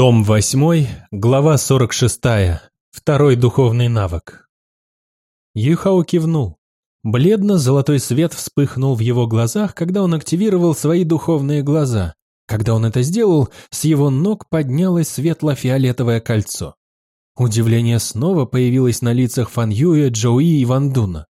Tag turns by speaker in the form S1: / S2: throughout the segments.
S1: Том 8, глава 46. Второй духовный навык. Юхао кивнул. Бледно-золотой свет вспыхнул в его глазах, когда он активировал свои духовные глаза. Когда он это сделал, с его ног поднялось светло-фиолетовое кольцо. Удивление снова появилось на лицах Фан Юя, Джоуи и Ван Дуна.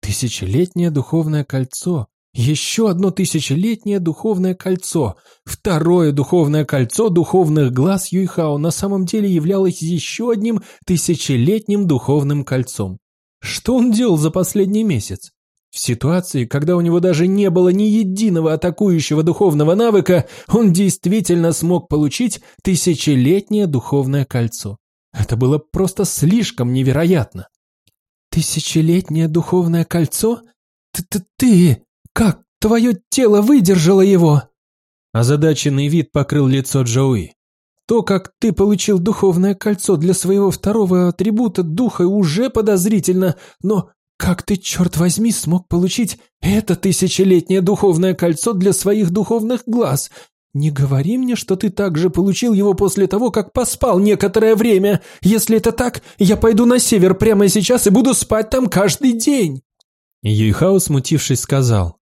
S1: Тысячелетнее духовное кольцо еще одно тысячелетнее духовное кольцо. Второе духовное кольцо духовных глаз Юйхао на самом деле являлось еще одним тысячелетним духовным кольцом. Что он делал за последний месяц? В ситуации, когда у него даже не было ни единого атакующего духовного навыка, он действительно смог получить тысячелетнее духовное кольцо. Это было просто слишком невероятно. «Тысячелетнее духовное кольцо? Ты-ты-ты!» Как твое тело выдержало его?» Озадаченный вид покрыл лицо Джоуи. То, как ты получил духовное кольцо для своего второго атрибута духа, уже подозрительно, но как ты, черт возьми, смог получить это тысячелетнее духовное кольцо для своих духовных глаз? Не говори мне, что ты также получил его после того, как поспал некоторое время. Если это так, я пойду на север прямо сейчас и буду спать там каждый день. Юйхао, смутившись, сказал.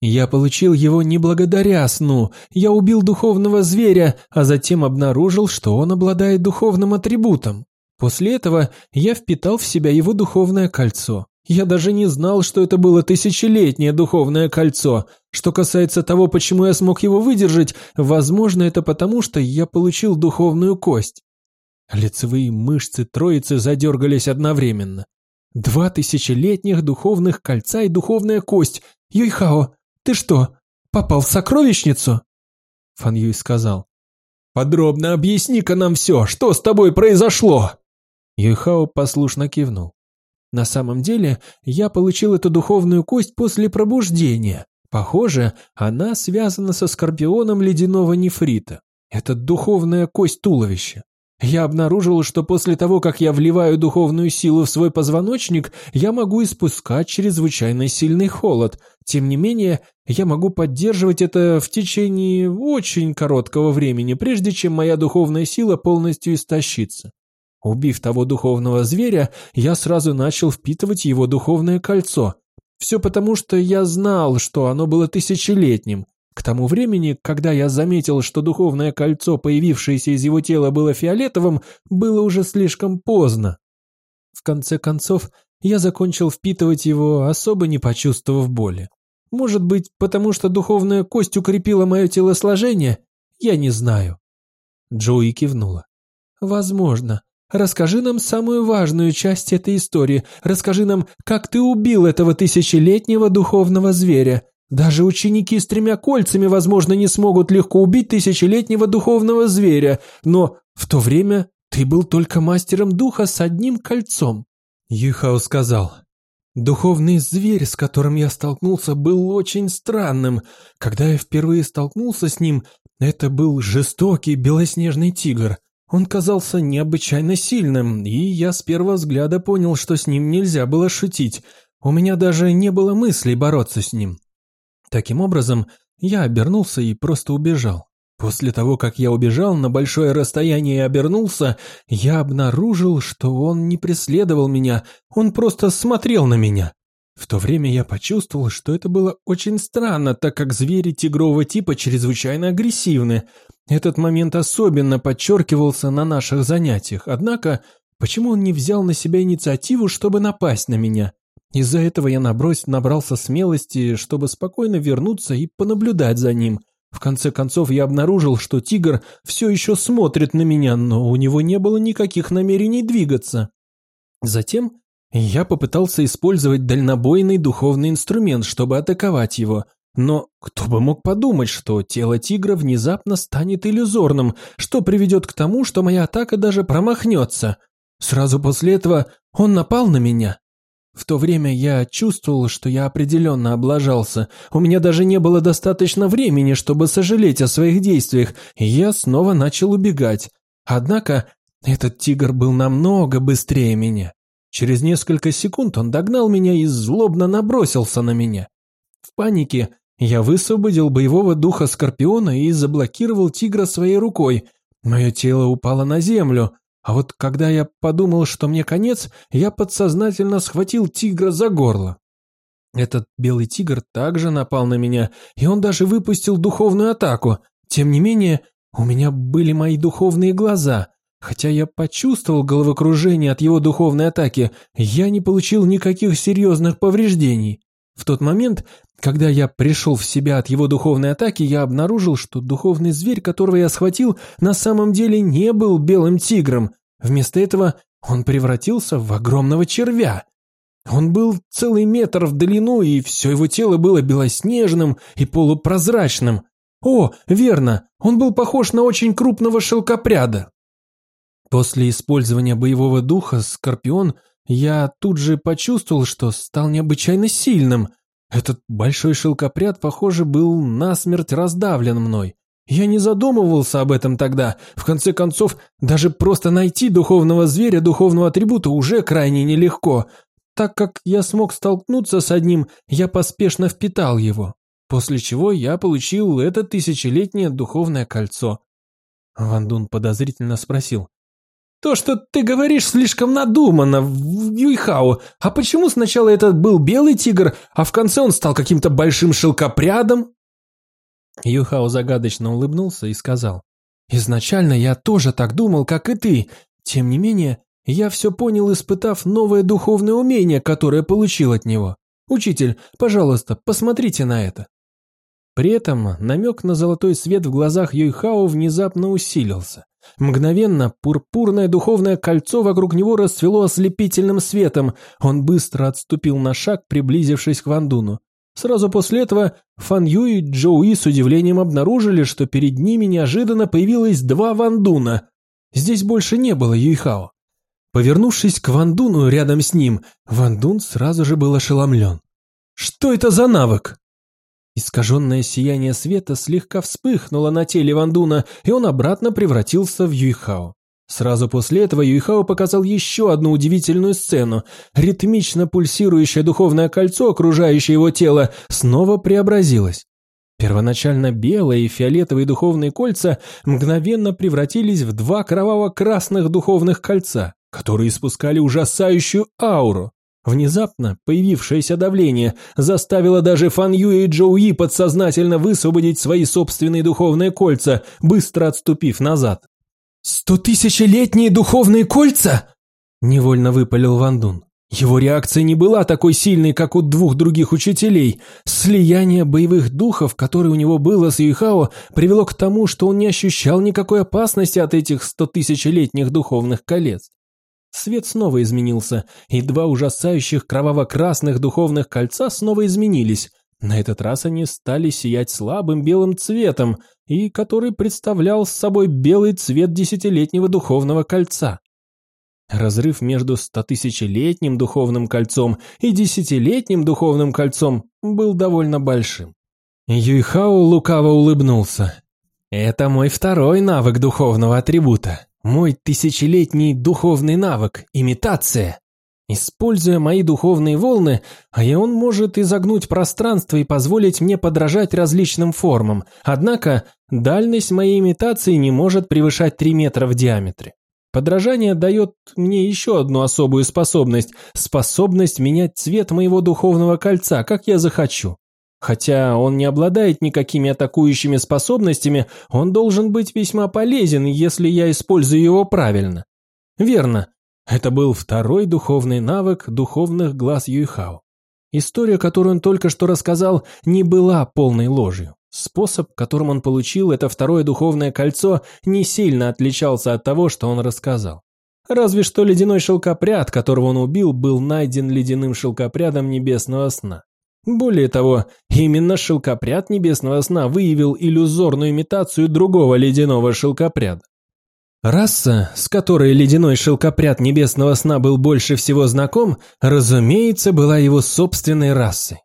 S1: Я получил его не благодаря сну. Я убил духовного зверя, а затем обнаружил, что он обладает духовным атрибутом. После этого я впитал в себя его духовное кольцо. Я даже не знал, что это было тысячелетнее духовное кольцо. Что касается того, почему я смог его выдержать, возможно, это потому, что я получил духовную кость. Лицевые мышцы троицы задергались одновременно. Два тысячелетних духовных кольца и духовная кость. Юйхао, «Ты что, попал в сокровищницу?» Фан Юй сказал. «Подробно объясни-ка нам все, что с тобой произошло!» Юйхао послушно кивнул. «На самом деле, я получил эту духовную кость после пробуждения. Похоже, она связана со скорпионом ледяного нефрита. Это духовная кость туловища. Я обнаружил, что после того, как я вливаю духовную силу в свой позвоночник, я могу испускать чрезвычайно сильный холод. Тем не менее, я могу поддерживать это в течение очень короткого времени, прежде чем моя духовная сила полностью истощится. Убив того духовного зверя, я сразу начал впитывать его духовное кольцо. Все потому, что я знал, что оно было тысячелетним. К тому времени, когда я заметил, что духовное кольцо, появившееся из его тела, было фиолетовым, было уже слишком поздно. В конце концов, я закончил впитывать его, особо не почувствовав боли. Может быть, потому что духовная кость укрепила мое телосложение? Я не знаю. Джоуи кивнула. Возможно. Расскажи нам самую важную часть этой истории. Расскажи нам, как ты убил этого тысячелетнего духовного зверя. Даже ученики с тремя кольцами, возможно, не смогут легко убить тысячелетнего духовного зверя, но в то время ты был только мастером духа с одним кольцом. Юхао сказал, «Духовный зверь, с которым я столкнулся, был очень странным. Когда я впервые столкнулся с ним, это был жестокий белоснежный тигр. Он казался необычайно сильным, и я с первого взгляда понял, что с ним нельзя было шутить. У меня даже не было мыслей бороться с ним. Таким образом, я обернулся и просто убежал. После того, как я убежал на большое расстояние и обернулся, я обнаружил, что он не преследовал меня, он просто смотрел на меня. В то время я почувствовал, что это было очень странно, так как звери тигрового типа чрезвычайно агрессивны. Этот момент особенно подчеркивался на наших занятиях, однако почему он не взял на себя инициативу, чтобы напасть на меня? Из-за этого я набрось набрался смелости, чтобы спокойно вернуться и понаблюдать за ним. В конце концов я обнаружил, что тигр все еще смотрит на меня, но у него не было никаких намерений двигаться. Затем я попытался использовать дальнобойный духовный инструмент, чтобы атаковать его. Но кто бы мог подумать, что тело тигра внезапно станет иллюзорным, что приведет к тому, что моя атака даже промахнется. Сразу после этого он напал на меня. В то время я чувствовал, что я определенно облажался. У меня даже не было достаточно времени, чтобы сожалеть о своих действиях, и я снова начал убегать. Однако этот тигр был намного быстрее меня. Через несколько секунд он догнал меня и злобно набросился на меня. В панике я высвободил боевого духа Скорпиона и заблокировал тигра своей рукой. мое тело упало на землю, а вот когда я подумал, что мне конец, я подсознательно схватил тигра за горло. Этот белый тигр также напал на меня, и он даже выпустил духовную атаку. Тем не менее, у меня были мои духовные глаза. Хотя я почувствовал головокружение от его духовной атаки, я не получил никаких серьезных повреждений. В тот момент, когда я пришел в себя от его духовной атаки, я обнаружил, что духовный зверь, которого я схватил, на самом деле не был белым тигром. Вместо этого он превратился в огромного червя. Он был целый метр в длину, и все его тело было белоснежным и полупрозрачным. О, верно, он был похож на очень крупного шелкопряда. После использования боевого духа «Скорпион» я тут же почувствовал, что стал необычайно сильным. Этот большой шелкопряд, похоже, был насмерть раздавлен мной. Я не задумывался об этом тогда. В конце концов, даже просто найти духовного зверя, духовного атрибута уже крайне нелегко. Так как я смог столкнуться с одним, я поспешно впитал его. После чего я получил это тысячелетнее духовное кольцо. Ван Дун подозрительно спросил. «То, что ты говоришь, слишком надуманно, Юйхао. А почему сначала этот был белый тигр, а в конце он стал каким-то большим шелкопрядом?» Юхао загадочно улыбнулся и сказал. «Изначально я тоже так думал, как и ты. Тем не менее, я все понял, испытав новое духовное умение, которое получил от него. Учитель, пожалуйста, посмотрите на это». При этом намек на золотой свет в глазах Юйхао внезапно усилился. Мгновенно пурпурное духовное кольцо вокруг него расцвело ослепительным светом. Он быстро отступил на шаг, приблизившись к Вандуну. Сразу после этого Фан Ю и Джоуи с удивлением обнаружили, что перед ними неожиданно появилось два Вандуна. Здесь больше не было Юйхао. Повернувшись к Вандуну рядом с ним, Вандун сразу же был ошеломлен. «Что это за навык?» Искаженное сияние света слегка вспыхнуло на теле Вандуна, и он обратно превратился в Юйхао. Сразу после этого Юйхао показал еще одну удивительную сцену. Ритмично пульсирующее духовное кольцо, окружающее его тело, снова преобразилось. Первоначально белые и фиолетовые духовные кольца мгновенно превратились в два кроваво-красных духовных кольца, которые испускали ужасающую ауру. Внезапно появившееся давление заставило даже Фан Ю и Джоу И подсознательно высвободить свои собственные духовные кольца, быстро отступив назад. «Стотысячелетние духовные кольца?» – невольно выпалил Ван Дун. Его реакция не была такой сильной, как у двух других учителей. Слияние боевых духов, которое у него было с Юйхао, привело к тому, что он не ощущал никакой опасности от этих стотысячелетних духовных колец. Свет снова изменился, и два ужасающих кроваво-красных духовных кольца снова изменились. На этот раз они стали сиять слабым белым цветом, и который представлял собой белый цвет десятилетнего духовного кольца. Разрыв между стотысячелетним духовным кольцом и десятилетним духовным кольцом был довольно большим. Юйхао лукаво улыбнулся. «Это мой второй навык духовного атрибута. Мой тысячелетний духовный навык – имитация. Используя мои духовные волны, а он может изогнуть пространство и позволить мне подражать различным формам. Однако дальность моей имитации не может превышать 3 метра в диаметре. Подражание дает мне еще одну особую способность – способность менять цвет моего духовного кольца, как я захочу. Хотя он не обладает никакими атакующими способностями, он должен быть весьма полезен, если я использую его правильно. Верно, это был второй духовный навык духовных глаз Юйхао. История, которую он только что рассказал, не была полной ложью. Способ, которым он получил это второе духовное кольцо, не сильно отличался от того, что он рассказал. Разве что ледяной шелкопряд, которого он убил, был найден ледяным шелкопрядом небесного сна. Более того, именно шелкопряд небесного сна выявил иллюзорную имитацию другого ледяного шелкопряда. Раса, с которой ледяной шелкопряд небесного сна был больше всего знаком, разумеется, была его собственной расой.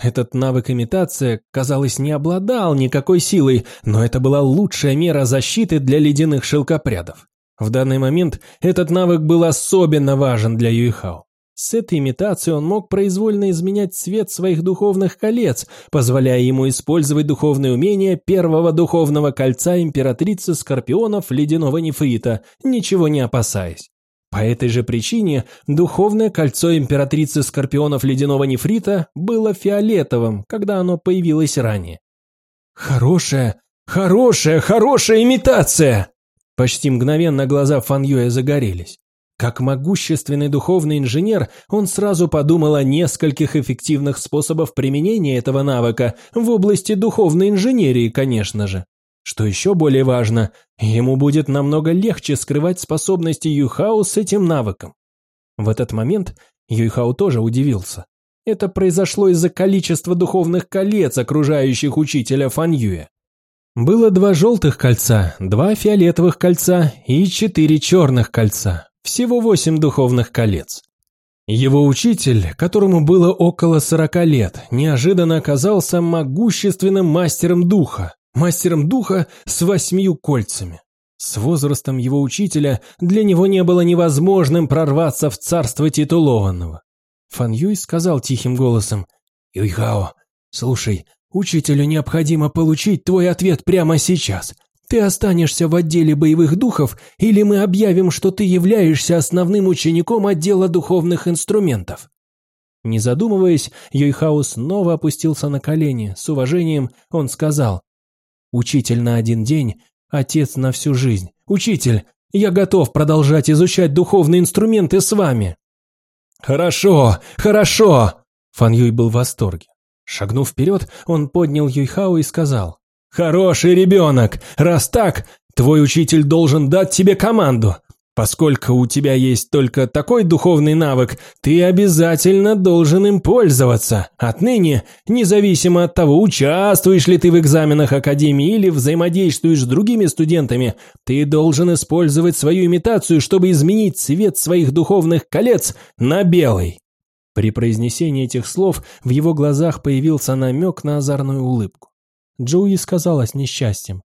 S1: Этот навык имитация, казалось, не обладал никакой силой, но это была лучшая мера защиты для ледяных шелкопрядов. В данный момент этот навык был особенно важен для Юйхао. С этой имитацией он мог произвольно изменять цвет своих духовных колец, позволяя ему использовать духовные умения первого духовного кольца императрицы Скорпионов Ледяного Нефрита, ничего не опасаясь. По этой же причине духовное кольцо императрицы Скорпионов Ледяного Нефрита было фиолетовым, когда оно появилось ранее. «Хорошая, хорошая, хорошая имитация!» Почти мгновенно глаза Фан Юэ загорелись. Как могущественный духовный инженер, он сразу подумал о нескольких эффективных способах применения этого навыка в области духовной инженерии, конечно же. Что еще более важно, ему будет намного легче скрывать способности Юйхао с этим навыком. В этот момент Юйхао тоже удивился. Это произошло из-за количества духовных колец, окружающих учителя Фан Юя. Было два желтых кольца, два фиолетовых кольца и четыре черных кольца. Всего восемь духовных колец. Его учитель, которому было около сорока лет, неожиданно оказался могущественным мастером духа, мастером духа с восьмью кольцами. С возрастом его учителя для него не было невозможным прорваться в царство титулованного. Фан Юй сказал тихим голосом, «Юйхао, слушай, учителю необходимо получить твой ответ прямо сейчас. Ты останешься в отделе боевых духов, или мы объявим, что ты являешься основным учеником отдела духовных инструментов?» Не задумываясь, Юйхао снова опустился на колени. С уважением он сказал, «Учитель на один день, отец на всю жизнь. Учитель, я готов продолжать изучать духовные инструменты с вами». «Хорошо, хорошо!» Фан Юй был в восторге. Шагнув вперед, он поднял Юйхао и сказал, «Хороший ребенок! Раз так, твой учитель должен дать тебе команду. Поскольку у тебя есть только такой духовный навык, ты обязательно должен им пользоваться. Отныне, независимо от того, участвуешь ли ты в экзаменах Академии или взаимодействуешь с другими студентами, ты должен использовать свою имитацию, чтобы изменить цвет своих духовных колец на белый. При произнесении этих слов в его глазах появился намек на озорную улыбку. Джоуи сказала с несчастьем.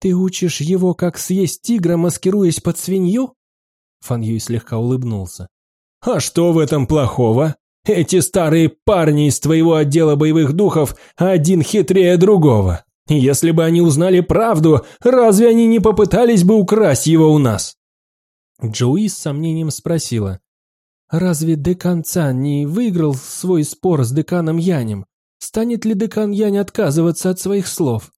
S1: «Ты учишь его, как съесть тигра, маскируясь под свинью?» Фан Юй слегка улыбнулся. «А что в этом плохого? Эти старые парни из твоего отдела боевых духов один хитрее другого. Если бы они узнали правду, разве они не попытались бы украсть его у нас?» Джоуи с сомнением спросила. «Разве декан Цан не выиграл свой спор с деканом Янем? Станет ли декан Янь отказываться от своих слов?»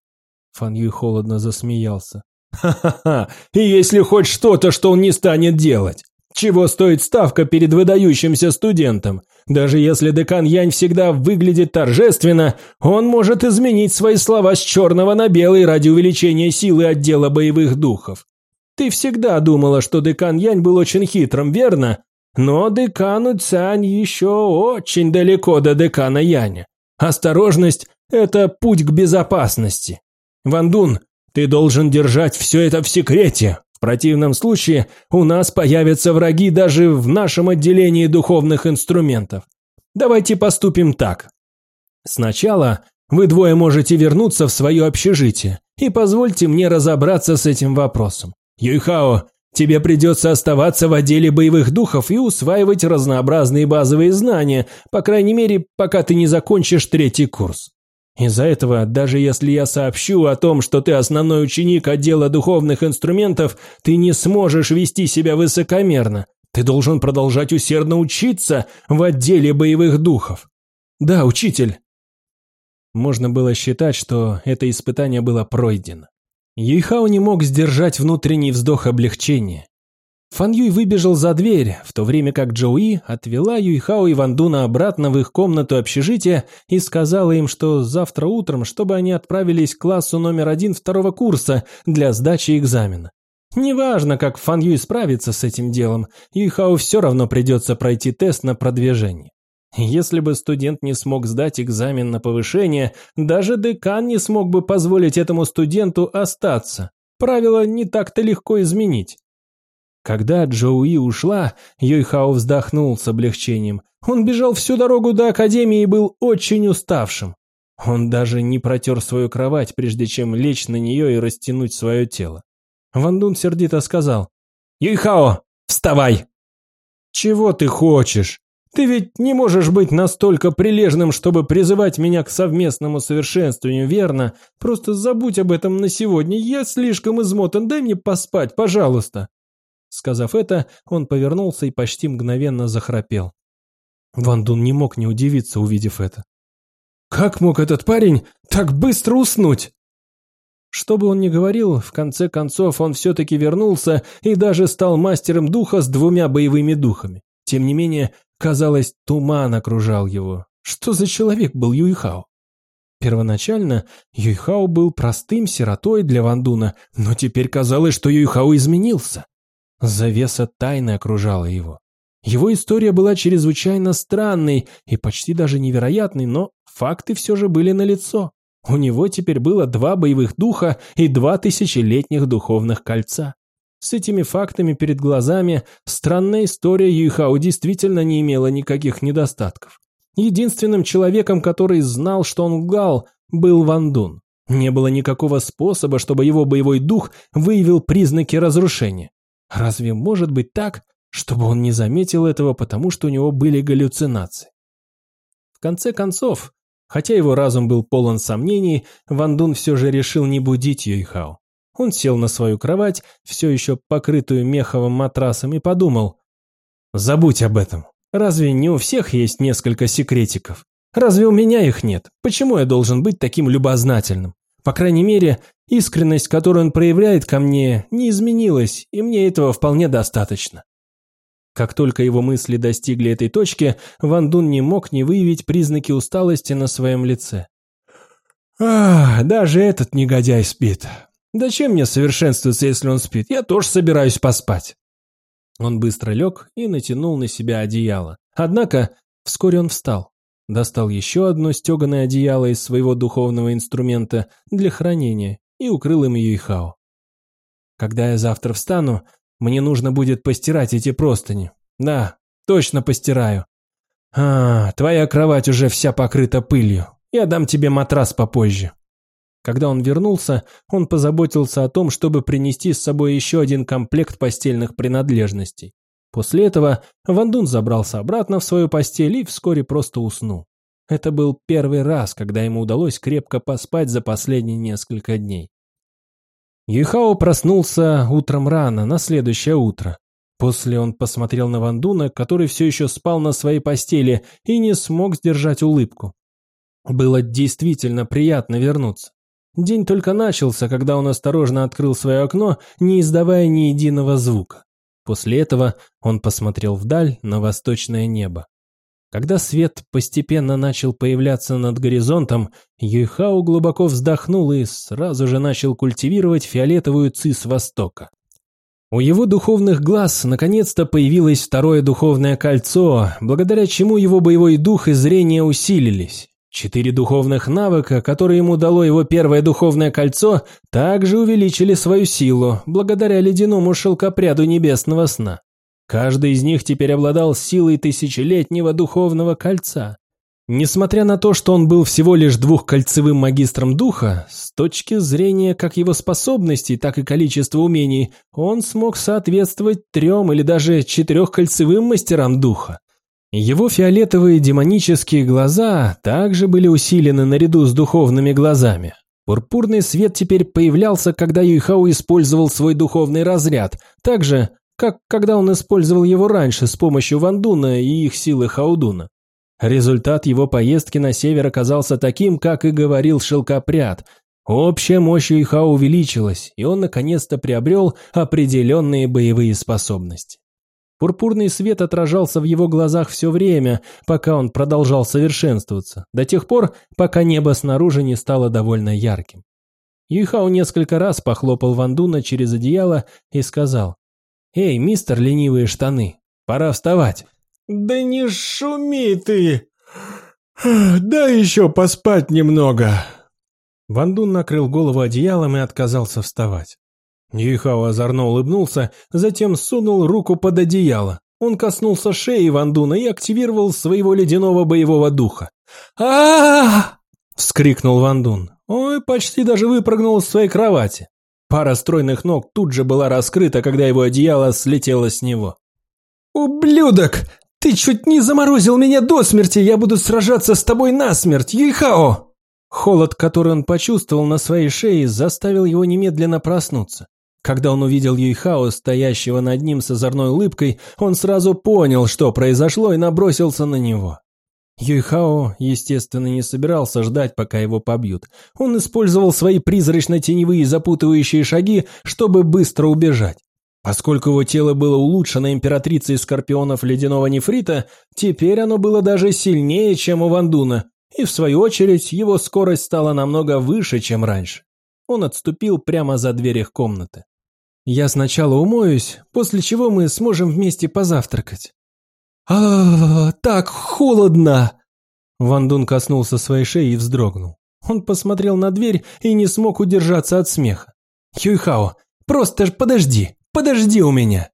S1: Фан Юй холодно засмеялся. «Ха-ха-ха! И если хоть что-то, что он не станет делать! Чего стоит ставка перед выдающимся студентом? Даже если декан Янь всегда выглядит торжественно, он может изменить свои слова с черного на белый ради увеличения силы отдела боевых духов. Ты всегда думала, что декан Янь был очень хитрым, верно? Но декану Цянь еще очень далеко до декана Яня. Осторожность – это путь к безопасности. Вандун, ты должен держать все это в секрете. В противном случае у нас появятся враги даже в нашем отделении духовных инструментов. Давайте поступим так. Сначала вы двое можете вернуться в свое общежитие и позвольте мне разобраться с этим вопросом. Юйхао, тебе придется оставаться в отделе боевых духов и усваивать разнообразные базовые знания, по крайней мере, пока ты не закончишь третий курс. Из-за этого, даже если я сообщу о том, что ты основной ученик отдела духовных инструментов, ты не сможешь вести себя высокомерно. Ты должен продолжать усердно учиться в отделе боевых духов. Да, учитель. Можно было считать, что это испытание было пройдено. Юйхао не мог сдержать внутренний вздох облегчения. Фан Юй выбежал за дверь, в то время как Джоуи отвела Юйхао и Вандуна обратно в их комнату общежития и сказала им, что завтра утром, чтобы они отправились к классу номер один второго курса для сдачи экзамена. Неважно, как Фан Юй справится с этим делом, Юйхао все равно придется пройти тест на продвижение. Если бы студент не смог сдать экзамен на повышение, даже декан не смог бы позволить этому студенту остаться. Правило не так-то легко изменить. Когда Джоуи ушла, Йойхао вздохнул с облегчением. Он бежал всю дорогу до Академии и был очень уставшим. Он даже не протер свою кровать, прежде чем лечь на нее и растянуть свое тело. Вандун сердито сказал. «Юйхао, вставай!» «Чего ты хочешь? Ты ведь не можешь быть настолько прилежным, чтобы призывать меня к совместному совершенствованию, верно? Просто забудь об этом на сегодня. Я слишком измотан. Дай мне поспать, пожалуйста. Сказав это, он повернулся и почти мгновенно захрапел. Ван Дун не мог не удивиться, увидев это. Как мог этот парень так быстро уснуть? Что бы он ни говорил, в конце концов он все-таки вернулся и даже стал мастером духа с двумя боевыми духами. Тем не менее, казалось, туман окружал его. Что за человек был Юйхао? Первоначально Юйхао был простым сиротой для Вандуна, но теперь казалось, что Юйхао изменился. Завеса тайны окружала его. Его история была чрезвычайно странной и почти даже невероятной, но факты все же были налицо. У него теперь было два боевых духа и два тысячелетних духовных кольца. С этими фактами перед глазами странная история Юйхао действительно не имела никаких недостатков. Единственным человеком, который знал, что он лгал, был Ван Дун. Не было никакого способа, чтобы его боевой дух выявил признаки разрушения. Разве может быть так, чтобы он не заметил этого, потому что у него были галлюцинации? В конце концов, хотя его разум был полон сомнений, Ван Дун все же решил не будить Юйхао. Он сел на свою кровать, все еще покрытую меховым матрасом, и подумал. «Забудь об этом. Разве не у всех есть несколько секретиков? Разве у меня их нет? Почему я должен быть таким любознательным? По крайней мере, искренность, которую он проявляет ко мне, не изменилась, и мне этого вполне достаточно». Как только его мысли достигли этой точки, Ван Дун не мог не выявить признаки усталости на своем лице. «Ах, даже этот негодяй спит. «Зачем мне совершенствоваться, если он спит? Я тоже собираюсь поспать». Он быстро лег и натянул на себя одеяло. Однако вскоре он встал, достал еще одно стеганое одеяло из своего духовного инструмента для хранения и укрыл им Юйхао. «Когда я завтра встану, мне нужно будет постирать эти простыни. Да, точно постираю. А, твоя кровать уже вся покрыта пылью. Я дам тебе матрас попозже». Когда он вернулся, он позаботился о том, чтобы принести с собой еще один комплект постельных принадлежностей. После этого Вандун забрался обратно в свою постель и вскоре просто уснул. Это был первый раз, когда ему удалось крепко поспать за последние несколько дней. Юйхао проснулся утром рано, на следующее утро. После он посмотрел на Вандуна, который все еще спал на своей постели и не смог сдержать улыбку. Было действительно приятно вернуться. День только начался, когда он осторожно открыл свое окно, не издавая ни единого звука. После этого он посмотрел вдаль на восточное небо. Когда свет постепенно начал появляться над горизонтом, Юйхао глубоко вздохнул и сразу же начал культивировать фиолетовую ци с востока. У его духовных глаз наконец-то появилось второе духовное кольцо, благодаря чему его боевой дух и зрение усилились. Четыре духовных навыка, которые ему дало его первое духовное кольцо, также увеличили свою силу, благодаря ледяному шелкопряду небесного сна. Каждый из них теперь обладал силой тысячелетнего духовного кольца. Несмотря на то, что он был всего лишь двухкольцевым магистром духа, с точки зрения как его способностей, так и количества умений, он смог соответствовать трем или даже четырехкольцевым мастерам духа. Его фиолетовые демонические глаза также были усилены наряду с духовными глазами. Пурпурный свет теперь появлялся, когда Юйхао использовал свой духовный разряд, так же, как когда он использовал его раньше с помощью Вандуна и их силы Хаудуна. Результат его поездки на север оказался таким, как и говорил шелкопряд. Общая мощь Юйхао увеличилась, и он наконец-то приобрел определенные боевые способности. Пурпурный свет отражался в его глазах все время, пока он продолжал совершенствоваться, до тех пор, пока небо снаружи не стало довольно ярким. Юйхао несколько раз похлопал Вандуна через одеяло и сказал, «Эй, мистер ленивые штаны, пора вставать».
S2: «Да не шуми ты! Да еще поспать немного!»
S1: Вандун накрыл голову одеялом и отказался вставать. Юйхао озорно улыбнулся, затем сунул руку под одеяло. Он коснулся шеи Вандуна и активировал своего ледяного боевого духа. а вскрикнул Вандун. Ой, почти даже выпрыгнул из своей кровати. Пара стройных ног тут же была раскрыта, когда его одеяло слетело с него.
S2: «Ублюдок! Ты чуть не заморозил меня до смерти, я буду сражаться с тобой насмерть, Юйхао!»
S1: Холод, который он почувствовал на своей шее, заставил его немедленно проснуться. Когда он увидел Юйхао, стоящего над ним с озорной улыбкой, он сразу понял, что произошло, и набросился на него. Юйхао, естественно, не собирался ждать, пока его побьют. Он использовал свои призрачно-теневые запутывающие шаги, чтобы быстро убежать. Поскольку его тело было улучшено императрицей скорпионов ледяного нефрита, теперь оно было даже сильнее, чем у Вандуна, и в свою очередь его скорость стала намного выше, чем раньше. Он отступил прямо за дверь их комнаты. «Я сначала умоюсь, после чего мы сможем вместе позавтракать».
S2: а, так холодно!»
S1: Ван Дун коснулся своей шеи и вздрогнул. Он посмотрел на дверь и не смог удержаться от смеха. «Юйхао, просто подожди, подожди у меня!»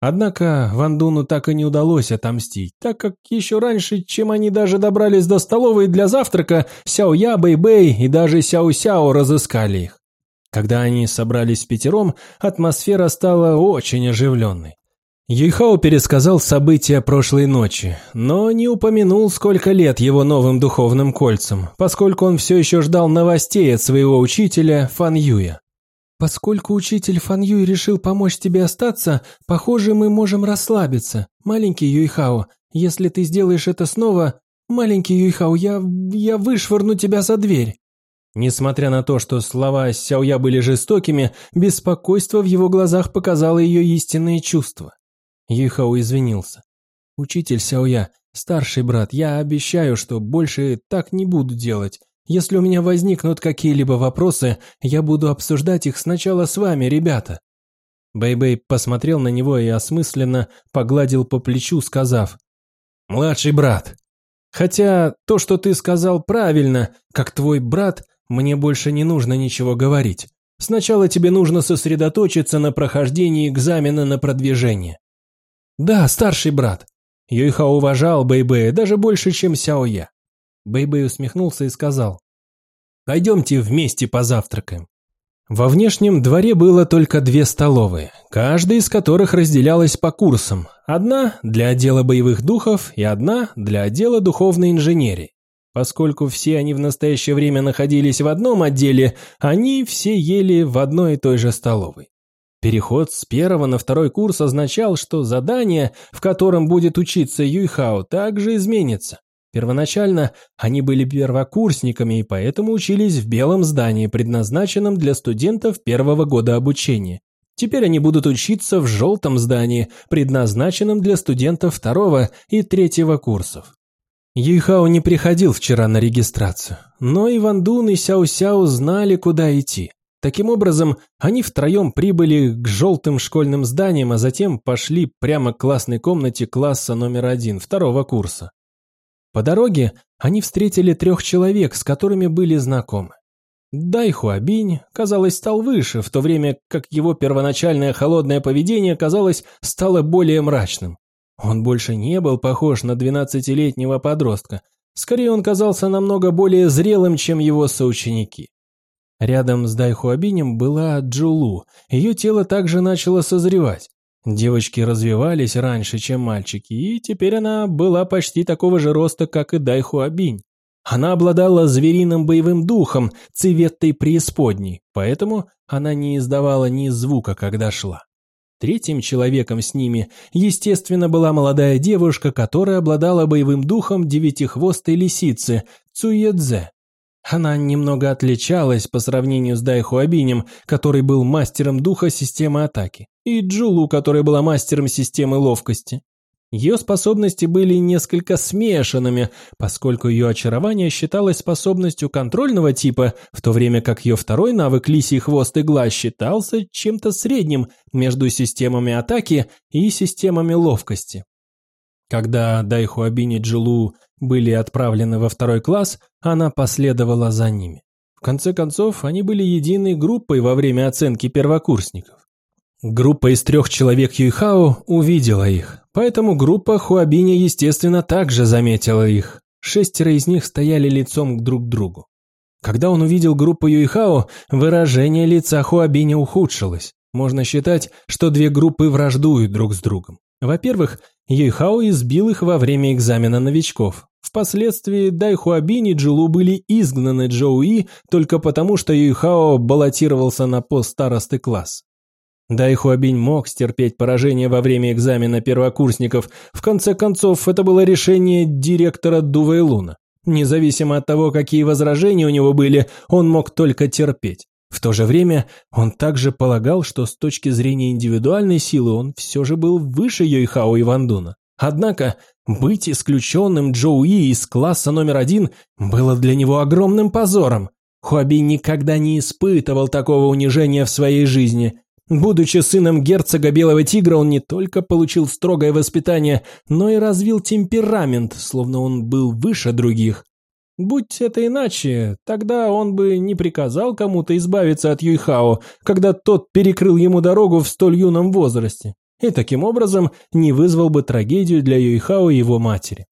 S1: Однако Ван Дуну так и не удалось отомстить, так как еще раньше, чем они даже добрались до столовой для завтрака, Сяо Я, Бэй Бэй и даже Сяо Сяо разыскали их. Когда они собрались пятером, атмосфера стала очень оживленной. Юйхао пересказал события прошлой ночи, но не упомянул, сколько лет его новым духовным кольцам, поскольку он все еще ждал новостей от своего учителя Фан Юя. Поскольку учитель Фан Юй решил помочь тебе остаться, похоже, мы можем расслабиться. Маленький Юйхао, если ты сделаешь это снова... Маленький Юйхао, я... я вышвырну тебя за дверь. Несмотря на то, что слова Сяоя были жестокими, беспокойство в его глазах показало ее истинные чувства. Юйхао извинился. «Учитель Сяоя, старший брат, я обещаю, что больше так не буду делать. Если у меня возникнут какие-либо вопросы, я буду обсуждать их сначала с вами, ребята». Бэйбэй -бэй посмотрел на него и осмысленно погладил по плечу, сказав, «Младший брат, хотя то, что ты сказал правильно, как твой брат, мне больше не нужно ничего говорить. Сначала тебе нужно сосредоточиться на прохождении экзамена на продвижение». «Да, старший брат». Юйха уважал Бэйбэя даже больше, чем Сяоя. Бэйбэй усмехнулся и сказал. «Пойдемте вместе позавтракаем». Во внешнем дворе было только две столовые, каждая из которых разделялась по курсам. Одна для отдела боевых духов и одна для отдела духовной инженерии. Поскольку все они в настоящее время находились в одном отделе, они все ели в одной и той же столовой. Переход с первого на второй курс означал, что задание, в котором будет учиться Юйхао, также изменится. Первоначально они были первокурсниками и поэтому учились в белом здании, предназначенном для студентов первого года обучения. Теперь они будут учиться в желтом здании, предназначенном для студентов второго и третьего курсов. Юйхао не приходил вчера на регистрацию, но Иван Дун и Сяо-Сяо знали, куда идти. Таким образом, они втроем прибыли к желтым школьным зданиям, а затем пошли прямо к классной комнате класса номер один второго курса. По дороге они встретили трех человек, с которыми были знакомы. Дай Хуабинь, казалось, стал выше, в то время как его первоначальное холодное поведение, казалось, стало более мрачным. Он больше не был похож на двенадцатилетнего подростка. Скорее, он казался намного более зрелым, чем его соученики. Рядом с Дайхуабинем была Джулу. Ее тело также начало созревать. Девочки развивались раньше, чем мальчики, и теперь она была почти такого же роста, как и Дайхуабинь. Она обладала звериным боевым духом, цветтой преисподней, поэтому она не издавала ни звука, когда шла. Третьим человеком с ними, естественно, была молодая девушка, которая обладала боевым духом девятихвостой лисицы Цуедзе. Она немного отличалась по сравнению с Дайхуабинем, который был мастером духа системы атаки, и Джулу, которая была мастером системы ловкости. Ее способности были несколько смешанными, поскольку ее очарование считалось способностью контрольного типа, в то время как ее второй навык лисий хвост и глаз считался чем-то средним между системами атаки и системами ловкости. Когда Дайхуабин и Джилу были отправлены во второй класс, она последовала за ними. В конце концов, они были единой группой во время оценки первокурсников. Группа из трех человек Юйхао увидела их, поэтому группа Хуабиня, естественно, также заметила их. Шестеро из них стояли лицом друг к другу. Когда он увидел группу Юйхао, выражение лица Хуабиня ухудшилось. Можно считать, что две группы враждуют друг с другом. Во-первых, Юйхао избил их во время экзамена новичков. Впоследствии Дайхуабинь и Джилу были изгнаны Джоуи только потому, что Юйхао баллотировался на пост старосты класс. Дайхуабинь мог стерпеть поражение во время экзамена первокурсников. В конце концов, это было решение директора Дувейлуна. Независимо от того, какие возражения у него были, он мог только терпеть. В то же время он также полагал, что с точки зрения индивидуальной силы он все же был выше Йойхао и Вандуна. Однако быть исключенным Джоуи из класса номер один было для него огромным позором. Хуаби никогда не испытывал такого унижения в своей жизни. Будучи сыном герцога Белого Тигра, он не только получил строгое воспитание, но и развил темперамент, словно он был выше других. Будь это иначе, тогда он бы не приказал кому-то избавиться от Юйхао, когда тот перекрыл ему дорогу в столь юном возрасте, и таким образом не вызвал бы трагедию для Юйхао и его матери.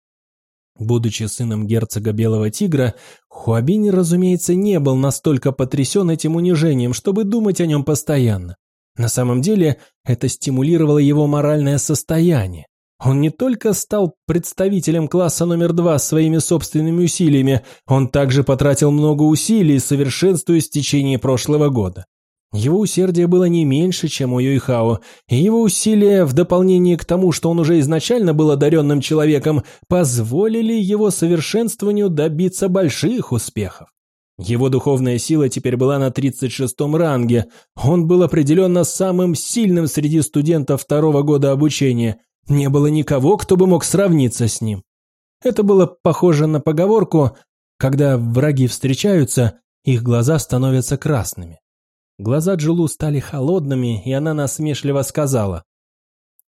S1: Будучи сыном герцога Белого Тигра, Хуабинь, разумеется, не был настолько потрясен этим унижением, чтобы думать о нем постоянно. На самом деле, это стимулировало его моральное состояние. Он не только стал представителем класса номер два своими собственными усилиями, он также потратил много усилий, совершенствуясь в течение прошлого года. Его усердие было не меньше, чем у Юйхао, и его усилия, в дополнение к тому, что он уже изначально был одаренным человеком, позволили его совершенствованию добиться больших успехов. Его духовная сила теперь была на 36-м ранге. Он был определенно самым сильным среди студентов второго года обучения, не было никого, кто бы мог сравниться с ним. Это было похоже на поговорку «Когда враги встречаются, их глаза становятся красными». Глаза Джилу стали холодными, и она насмешливо сказала.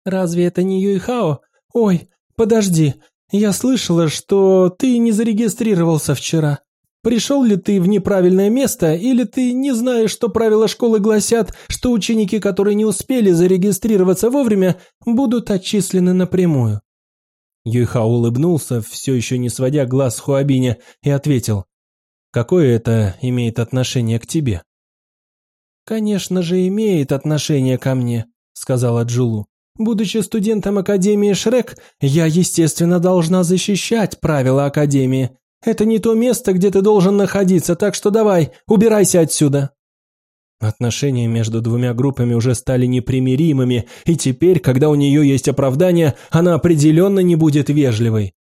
S1: «Разве это не Юйхао? Ой, подожди, я слышала, что ты не зарегистрировался вчера. Пришел ли ты в неправильное место, или ты не знаешь, что правила школы гласят, что ученики, которые не успели зарегистрироваться вовремя, будут отчислены напрямую?» Юйхао улыбнулся, все еще не сводя глаз с Хуабиня, и ответил, «Какое это имеет отношение к тебе?» «Конечно же, имеет отношение ко мне», — сказала Джулу. «Будучи студентом Академии Шрек, я, естественно, должна защищать правила Академии. Это не то место, где ты должен находиться, так что давай, убирайся отсюда». Отношения между двумя группами уже стали непримиримыми, и теперь, когда у нее есть оправдание, она определенно не будет вежливой.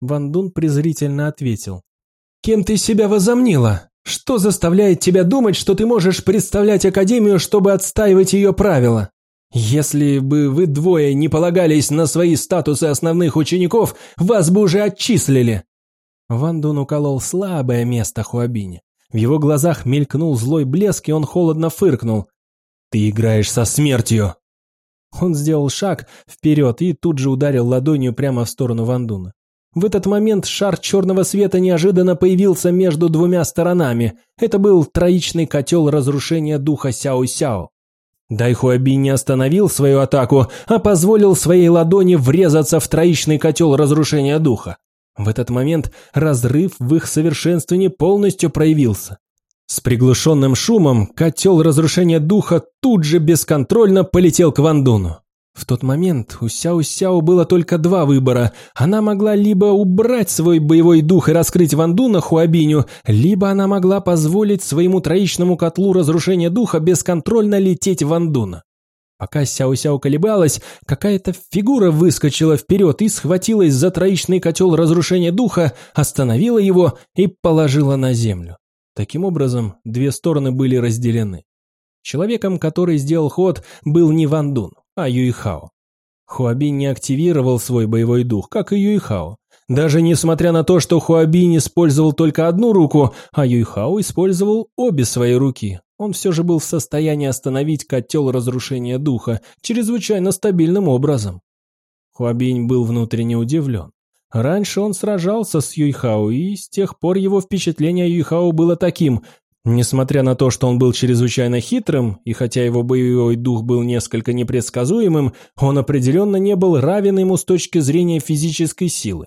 S1: Ван Дун презрительно ответил. «Кем ты себя возомнила? Что заставляет тебя думать, что ты можешь представлять Академию, чтобы отстаивать ее правила? Если бы вы двое не полагались на свои статусы основных учеников, вас бы уже отчислили!» Ван Дун уколол слабое место Хуабине. В его глазах мелькнул злой блеск, и он холодно фыркнул. «Ты играешь со смертью!» Он сделал шаг вперед и тут же ударил ладонью прямо в сторону Вандуна. В этот момент шар черного света неожиданно появился между двумя сторонами. Это был троичный котел разрушения духа Сяо-Сяо. Дайхуаби не остановил свою атаку, а позволил своей ладони врезаться в троичный котел разрушения духа. В этот момент разрыв в их совершенствовании полностью проявился. С приглушенным шумом котел разрушения духа тут же бесконтрольно полетел к Вандуну. В тот момент у Сяо-Сяо было только два выбора. Она могла либо убрать свой боевой дух и раскрыть Вандуна Хуабиню, либо она могла позволить своему троичному котлу разрушения духа бесконтрольно лететь в Вандуна. Пока Сяо-Сяо колебалась, какая-то фигура выскочила вперед и схватилась за троичный котел разрушения духа, остановила его и положила на землю. Таким образом, две стороны были разделены. Человеком, который сделал ход, был не Ван Дун, а Юйхао. Хуабинь не активировал свой боевой дух, как и Юйхао. Даже несмотря на то, что Хуабинь использовал только одну руку, а Юйхао использовал обе свои руки, он все же был в состоянии остановить котел разрушения духа чрезвычайно стабильным образом. Хуабинь был внутренне удивлен. Раньше он сражался с Юйхао, и с тех пор его впечатление Юйхао было таким. Несмотря на то, что он был чрезвычайно хитрым, и хотя его боевой дух был несколько непредсказуемым, он определенно не был равен ему с точки зрения физической силы.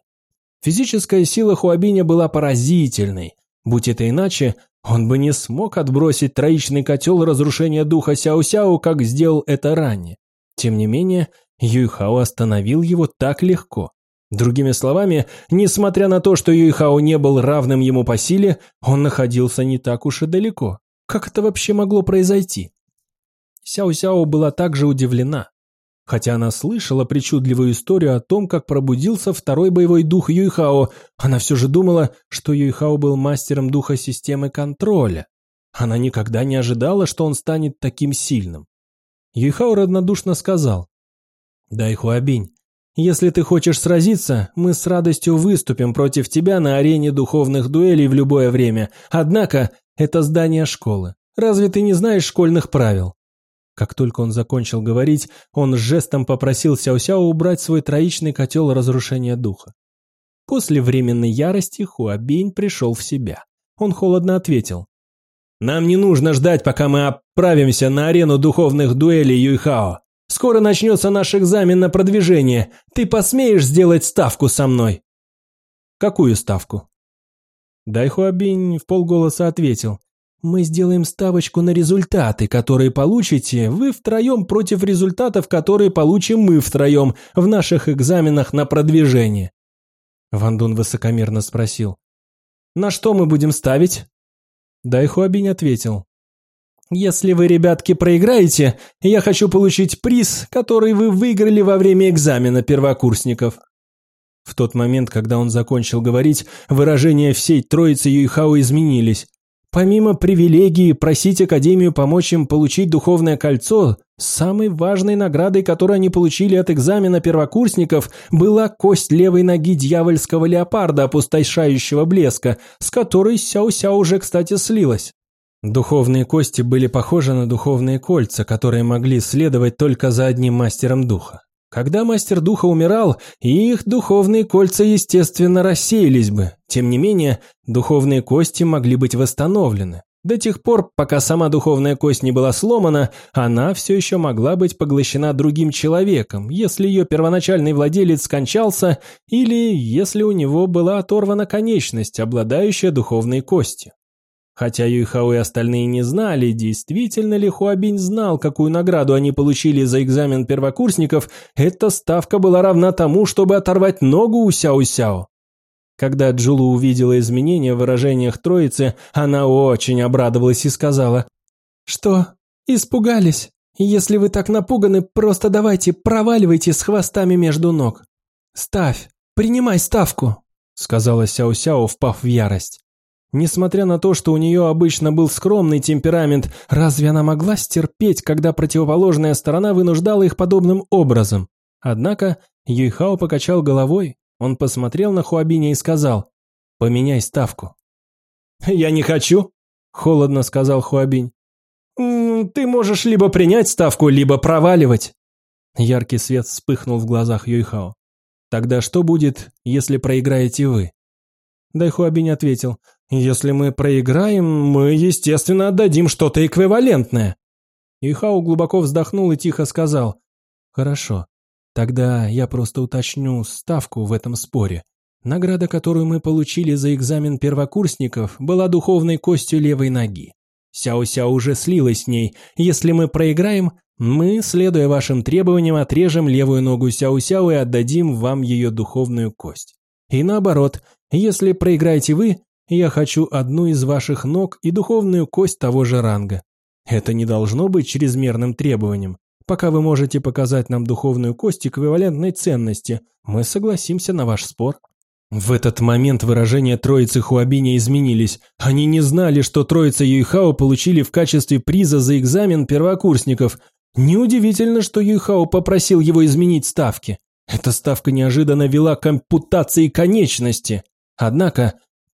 S1: Физическая сила Хуабиня была поразительной. Будь это иначе, он бы не смог отбросить троичный котел разрушения духа Сяо-Сяо, как сделал это ранее. Тем не менее, Юйхао остановил его так легко. Другими словами, несмотря на то, что Юйхао не был равным ему по силе, он находился не так уж и далеко. Как это вообще могло произойти? Сяо-Сяо была также удивлена. Хотя она слышала причудливую историю о том, как пробудился второй боевой дух Юйхао, она все же думала, что Юйхао был мастером духа системы контроля. Она никогда не ожидала, что он станет таким сильным. Юйхао равнодушно сказал, «Дай Хуабинь, если ты хочешь сразиться, мы с радостью выступим против тебя на арене духовных дуэлей в любое время. Однако, это здание школы. Разве ты не знаешь школьных правил?» Как только он закончил говорить, он жестом попросил Сяо-Сяо убрать свой троичный котел разрушения духа. После временной ярости Хуабинь пришел в себя. Он холодно ответил. «Нам не нужно ждать, пока мы отправимся на арену духовных дуэлей Юйхао. Скоро начнется наш экзамен на продвижение. Ты посмеешь сделать ставку со мной?» «Какую ставку?» Дай Хуабинь в полголоса ответил. Мы сделаем ставочку на результаты, которые получите вы втроем против результатов, которые получим мы втроем в наших экзаменах на продвижение. Ван Дун высокомерно спросил. На что мы будем ставить? Дай Хуабинь ответил. Если вы, ребятки, проиграете, я хочу получить приз, который вы выиграли во время экзамена первокурсников. В тот момент, когда он закончил говорить, выражения всей троицы Юйхао изменились. Помимо привилегии просить Академию помочь им получить духовное кольцо, самой важной наградой, которую они получили от экзамена первокурсников, была кость левой ноги дьявольского леопарда опустошающего блеска, с которой Сяо-Сяо уже, кстати, слилась. Духовные кости были похожи на духовные кольца, которые могли следовать только за одним мастером духа. Когда мастер духа умирал, их духовные кольца, естественно, рассеялись бы. Тем не менее, духовные кости могли быть восстановлены. До тех пор, пока сама духовная кость не была сломана, она все еще могла быть поглощена другим человеком, если ее первоначальный владелец скончался или если у него была оторвана конечность, обладающая духовной костью. Хотя Юйхао и остальные не знали, действительно ли Хуабинь знал, какую награду они получили за экзамен первокурсников, эта ставка была равна тому, чтобы оторвать ногу у Сяо-Сяо. Когда Джулу увидела изменения в выражениях троицы, она очень обрадовалась и сказала, «Что, испугались? Если вы так напуганы, просто давайте проваливайте с хвостами между ног. Ставь, принимай ставку», — сказала Сяо-Сяо, впав в ярость. Несмотря на то, что у нее обычно был скромный темперамент, разве она могла стерпеть, когда противоположная сторона вынуждала их подобным образом? Однако Юйхао покачал головой, он посмотрел на Хуабиня и сказал «Поменяй ставку». «Я не хочу», – холодно сказал Хуабинь. «Ты можешь либо принять ставку, либо проваливать». Яркий свет вспыхнул в глазах Юйхао. «Тогда что будет, если проиграете вы?» Дайхуабинь ответил, «Если мы проиграем, мы, естественно, отдадим что-то эквивалентное». Ихау глубоко вздохнул и тихо сказал, «Хорошо, тогда я просто уточню ставку в этом споре. Награда, которую мы получили за экзамен первокурсников, была духовной костью левой ноги. Сяо-Сяо уже слилась с ней. Если мы проиграем, мы, следуя вашим требованиям, отрежем левую ногу Сяо-Сяо и отдадим вам ее духовную кость. И наоборот, если проиграете вы, я хочу одну из ваших ног и духовную кость того же ранга. Это не должно быть чрезмерным требованием. Пока вы можете показать нам духовную кость эквивалентной ценности, мы согласимся на ваш спор. В этот момент выражения троицы Хуабиня изменились. Они не знали, что троица Юйхао получили в качестве приза за экзамен первокурсников. Неудивительно, что Юйхао попросил его изменить ставки. Эта ставка неожиданно вела к ампутации конечности. Однако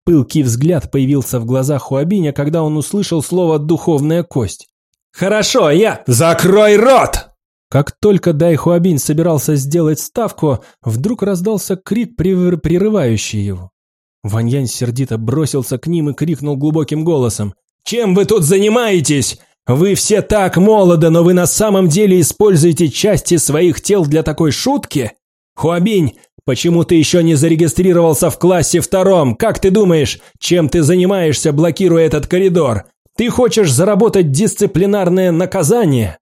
S1: пылкий взгляд появился в глазах Хуабиня, когда он услышал слово «духовная кость». «Хорошо, я... Закрой рот!» Как только Дай Хуабинь собирался сделать ставку, вдруг раздался крик, прерывающий его. Ваньянь сердито бросился к ним и крикнул глубоким голосом. «Чем вы тут занимаетесь? Вы все так молоды, но вы на самом деле используете части своих тел для такой шутки? Хуабинь, Почему ты еще не зарегистрировался в классе втором? Как ты думаешь, чем ты занимаешься, блокируя этот коридор? Ты хочешь заработать дисциплинарное наказание?»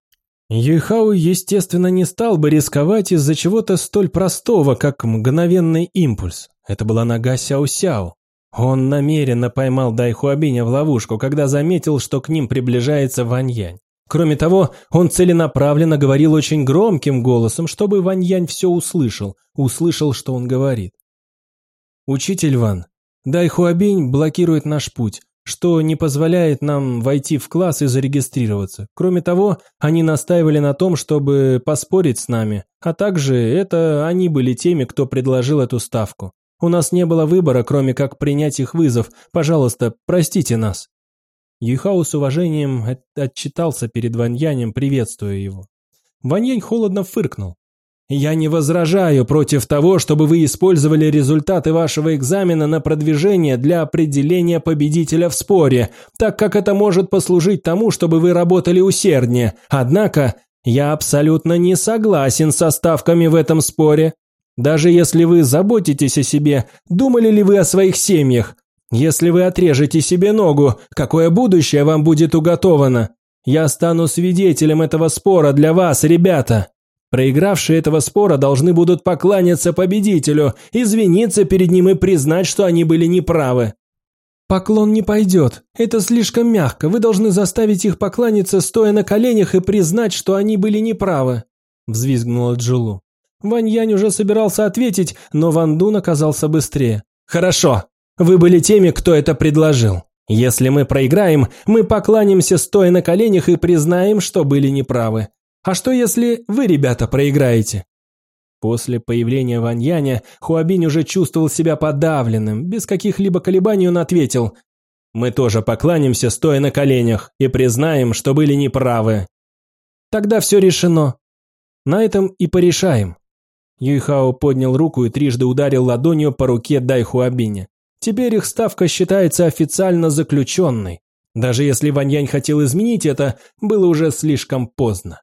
S1: Юйхао, естественно, не стал бы рисковать из-за чего-то столь простого, как мгновенный импульс. Это была нога Сяо-Сяо. Он намеренно поймал Дайхуабиня в ловушку, когда заметил, что к ним приближается Ваньянь. Кроме того, он целенаправленно говорил очень громким голосом, чтобы Ваньянь все услышал, услышал, что он говорит. «Учитель Ван, Дайхуабинь блокирует наш путь что не позволяет нам войти в класс и зарегистрироваться. Кроме того, они настаивали на том, чтобы поспорить с нами, а также это они были теми, кто предложил эту ставку. У нас не было выбора, кроме как принять их вызов. Пожалуйста, простите нас». Юйхао с уважением отчитался перед Ваньянем, приветствуя его. Ваньянь холодно фыркнул. Я не возражаю против того, чтобы вы использовали результаты вашего экзамена на продвижение для определения победителя в споре, так как это может послужить тому, чтобы вы работали усерднее. Однако, я абсолютно не согласен со ставками в этом споре. Даже если вы заботитесь о себе, думали ли вы о своих семьях? Если вы отрежете себе ногу, какое будущее вам будет уготовано? Я стану свидетелем этого спора для вас, ребята. Проигравшие этого спора должны будут покланяться победителю, извиниться перед ним и признать, что они были неправы. «Поклон не пойдет. Это слишком мягко. Вы должны заставить их покланяться, стоя на коленях, и признать, что они были неправы», – взвизгнула Джулу. Вань Янь уже собирался ответить, но Ван Дун оказался быстрее. «Хорошо. Вы были теми, кто это предложил. Если мы проиграем, мы покланяемся, стоя на коленях, и признаем, что были неправы. А что если вы, ребята, проиграете? После появления Ваньяня Хуабинь уже чувствовал себя подавленным. Без каких-либо колебаний он ответил «Мы тоже покланяемся, стоя на коленях, и признаем, что были неправы». «Тогда все решено. На этом и порешаем». Юйхао поднял руку и трижды ударил ладонью по руке Дай Хуабиня. Теперь их ставка считается официально заключенной. Даже если Ваньянь хотел изменить это, было уже слишком поздно.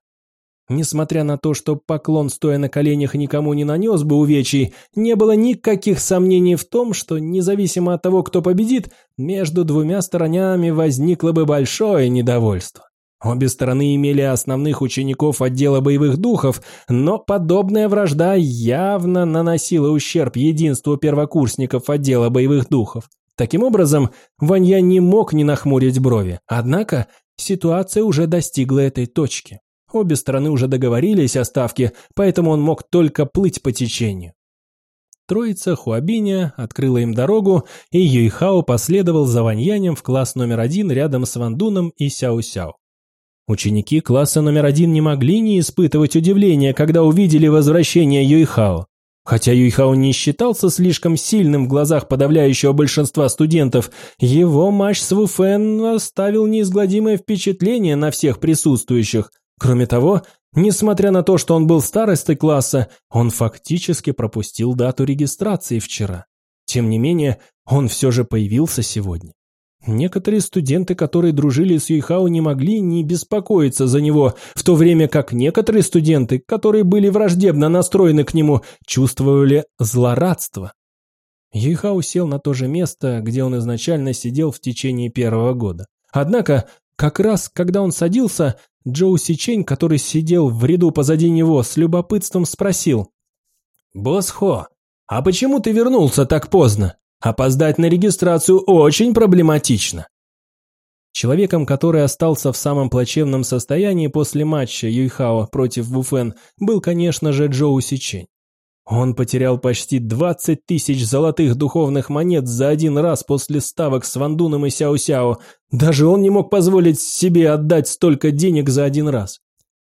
S1: Несмотря на то, что поклон, стоя на коленях, никому не нанес бы увечий, не было никаких сомнений в том, что, независимо от того, кто победит, между двумя сторонами возникло бы большое недовольство. Обе стороны имели основных учеников отдела боевых духов, но подобная вражда явно наносила ущерб единству первокурсников отдела боевых духов. Таким образом, Ванья не мог не нахмурить брови, однако ситуация уже достигла этой точки. Обе стороны уже договорились о ставке, поэтому он мог только плыть по течению. Троица Хуабиня открыла им дорогу, и Юйхао последовал за Ваньянем в класс номер один рядом с Вандуном и Сяо-Сяо. Ученики класса номер один не могли не испытывать удивления, когда увидели возвращение Юйхао. Хотя Юйхао не считался слишком сильным в глазах подавляющего большинства студентов, его матч с Вуфен оставил неизгладимое впечатление на всех присутствующих – Кроме того, несмотря на то, что он был старостой класса, он фактически пропустил дату регистрации вчера. Тем не менее, он все же появился сегодня. Некоторые студенты, которые дружили с Юйхао, не могли не беспокоиться за него, в то время как некоторые студенты, которые были враждебно настроены к нему, чувствовали злорадство. Юйхао сел на то же место, где он изначально сидел в течение первого года. Однако, как раз когда он садился, Джоу Сичень, который сидел в ряду позади него, с любопытством спросил. «Босс Хо, а почему ты вернулся так поздно? Опоздать на регистрацию очень проблематично». Человеком, который остался в самом плачевном состоянии после матча Юйхао против Вуфен, был, конечно же, Джоу Сичень. Он потерял почти 20 тысяч золотых духовных монет за один раз после ставок с Вандуном и Сяо-Сяо. Даже он не мог позволить себе отдать столько денег за один раз.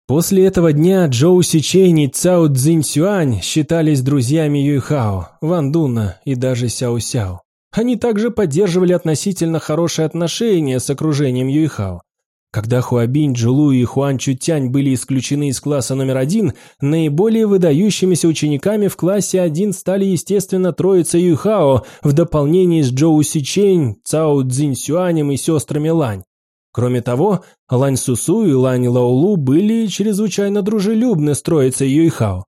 S1: После этого дня Джоу Сичень и Цао Цзинь Сюань считались друзьями Юйхао, Вандуна и даже Сяо-Сяо. Они также поддерживали относительно хорошие отношения с окружением Юйхао. Когда Хуабинь, Джулу и Хуан Чутянь были исключены из класса номер один, наиболее выдающимися учениками в классе один стали, естественно, троица Юйхао в дополнении с Джоу Сичень, Цао Цзинь Сюанем и сестрами Лань. Кроме того, Лань Сусу и Лань Лаолу были чрезвычайно дружелюбны с троицей Юйхао.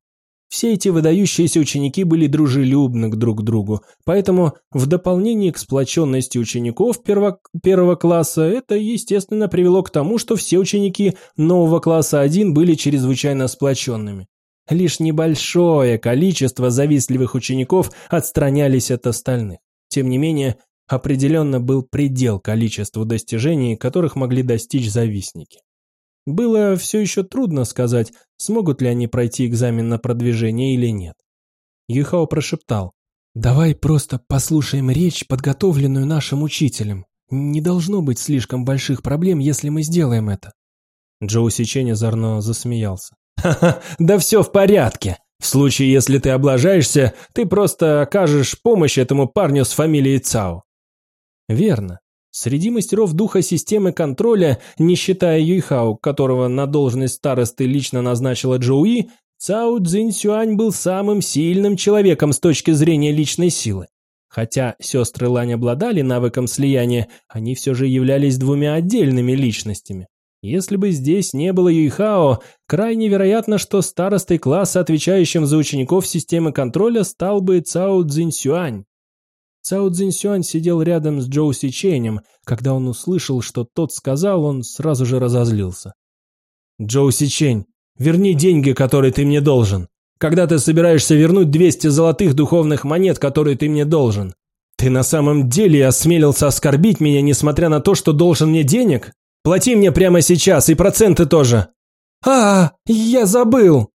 S1: Все эти выдающиеся ученики были дружелюбны друг к другу, поэтому в дополнение к сплоченности учеников перво первого класса это, естественно, привело к тому, что все ученики нового класса 1 были чрезвычайно сплоченными. Лишь небольшое количество завистливых учеников отстранялись от остальных. Тем не менее, определенно был предел количеству достижений, которых могли достичь завистники. Было все еще трудно сказать, смогут ли они пройти экзамен на продвижение или нет. Юхао прошептал. «Давай просто послушаем речь, подготовленную нашим учителем. Не должно быть слишком больших проблем, если мы сделаем это». Джоу Сичень озорно засмеялся. «Ха-ха, да все в порядке. В случае, если ты облажаешься, ты просто окажешь помощь этому парню с фамилией Цао». Верно. Среди мастеров духа системы контроля, не считая Юйхао, которого на должность старосты лично назначила Джоуи, Цао Цзиньсюань был самым сильным человеком с точки зрения личной силы. Хотя сестры Лань обладали навыком слияния, они все же являлись двумя отдельными личностями. Если бы здесь не было Юйхао, крайне вероятно, что старостой класса, отвечающим за учеников системы контроля, стал бы Цао Цзиньсюань. Цао Цзиньсюань сидел рядом с Джоу Сиченем. Когда он услышал, что тот сказал, он сразу же разозлился. «Джоу Сичень, верни деньги, которые ты мне должен. Когда ты собираешься вернуть 200 золотых духовных монет, которые ты мне должен? Ты на самом деле осмелился оскорбить меня, несмотря на то, что должен мне денег? Плати мне прямо сейчас, и проценты тоже!» «А, я забыл!»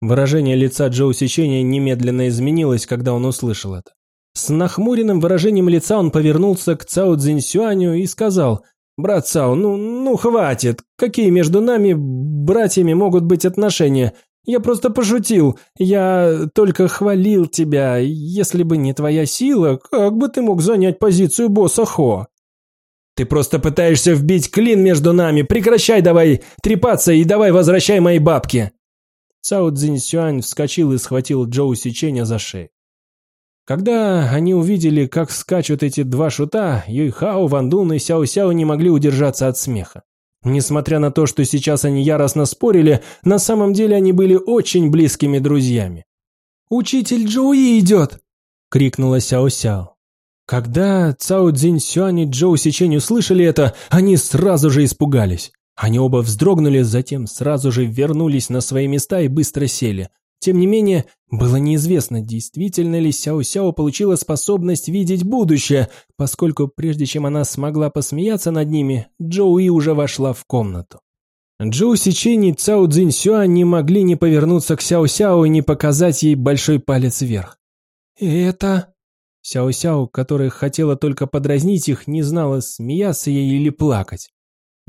S1: Выражение лица Джоу Сичения немедленно изменилось, когда он услышал это. С нахмуренным выражением лица он повернулся к Цао Цзиньсюаню и сказал, «Брат Цао, ну, ну хватит, какие между нами, братьями, могут быть отношения? Я просто пошутил, я только хвалил тебя, если бы не твоя сила, как бы ты мог занять позицию босса Хо?» «Ты просто пытаешься вбить клин между нами, прекращай давай трепаться и давай возвращай мои бабки!» Цао Цзиньсюань вскочил и схватил Джоу Сиченя за шею. Когда они увидели, как скачут эти два шута, Юйхао, Вандун и Сяо-Сяо не могли удержаться от смеха. Несмотря на то, что сейчас они яростно спорили, на самом деле они были очень близкими друзьями. «Учитель Джоуи идет!» – крикнула Сяо-Сяо. Когда Цао Цзиньсюань и Джоу Сичень услышали это, они сразу же испугались. Они оба вздрогнули, затем сразу же вернулись на свои места и быстро сели – тем не менее, было неизвестно, действительно ли Сяо-Сяо получила способность видеть будущее, поскольку прежде чем она смогла посмеяться над ними, Джоуи уже вошла в комнату. Джоу Сичень и Цао Цзиньсюа не могли не повернуться к Сяо-Сяо и не показать ей большой палец вверх. «И это...» Сяо-Сяо, которая хотела только подразнить их, не знала, смеяться ей или плакать.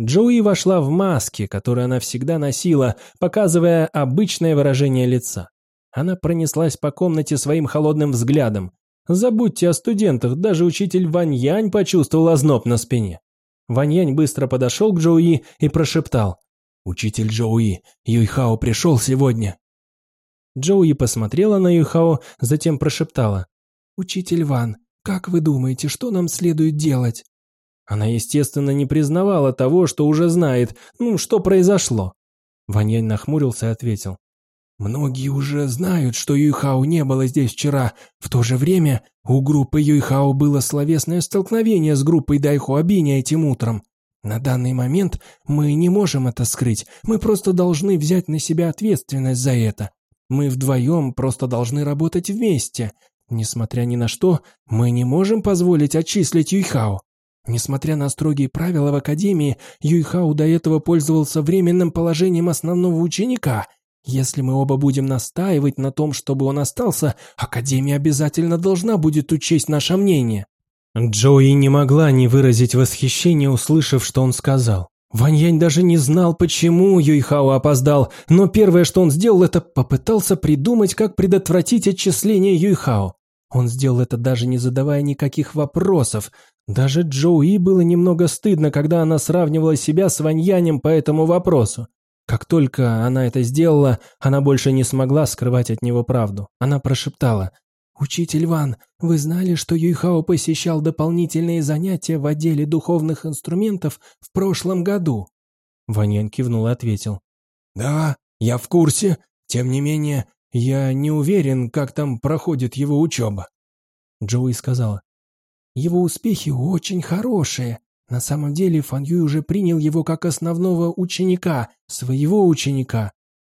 S1: Джоуи вошла в маске, которую она всегда носила, показывая обычное выражение лица. Она пронеслась по комнате своим холодным взглядом. Забудьте о студентах, даже учитель Ваньянь почувствовал озноб на спине. Ваньянь быстро подошел к Джоуи и прошептал. «Учитель Джоуи, Юйхао пришел сегодня». Джоуи посмотрела на Юйхао, затем прошептала. «Учитель Ван, как вы думаете, что нам следует делать?» Она, естественно, не признавала того, что уже знает, ну, что произошло. Ваньянь нахмурился и ответил. «Многие уже знают, что Юйхао не было здесь вчера. В то же время у группы Юйхао было словесное столкновение с группой Дайхуабиня этим утром. На данный момент мы не можем это скрыть, мы просто должны взять на себя ответственность за это. Мы вдвоем просто должны работать вместе. Несмотря ни на что, мы не можем позволить отчислить Юйхао. Несмотря на строгие правила в Академии, Юйхау до этого пользовался временным положением основного ученика. Если мы оба будем настаивать на том, чтобы он остался, Академия обязательно должна будет учесть наше мнение». Джои не могла не выразить восхищение, услышав, что он сказал. Ваньянь даже не знал, почему Юйхао опоздал, но первое, что он сделал, это попытался придумать, как предотвратить отчисление Юйхао. Он сделал это даже не задавая никаких вопросов. Даже Джоуи было немного стыдно, когда она сравнивала себя с Ваньянем по этому вопросу. Как только она это сделала, она больше не смогла скрывать от него правду. Она прошептала. «Учитель Ван, вы знали, что Юйхао посещал дополнительные занятия в отделе духовных инструментов в прошлом году?» Ваньян кивнул и ответил. «Да, я в курсе. Тем не менее,
S2: Я не уверен, как там проходит его учеба».
S1: Джоуи сказала.
S2: «Его успехи очень хорошие. На самом деле Фан Юй уже принял его как основного ученика, своего ученика.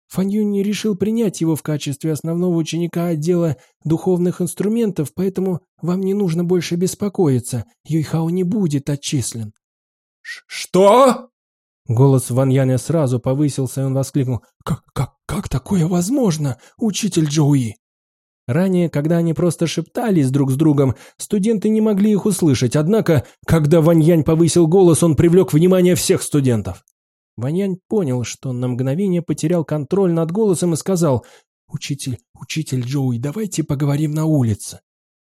S2: Фан Юй не решил принять его в качестве основного ученика отдела духовных инструментов, поэтому вам не нужно больше беспокоиться. Юйхао не будет отчислен».
S3: «Что?»
S2: Голос Ван Яня сразу повысился, и он воскликнул. «Как, как, как такое возможно, учитель Джоуи?» Ранее, когда они просто шептались друг с другом, студенты не могли их услышать, однако, когда Ваньянь повысил голос, он привлек внимание всех студентов. Ваньянь понял, что на мгновение потерял контроль над голосом и сказал «Учитель, учитель Джоуи, давайте поговорим на улице».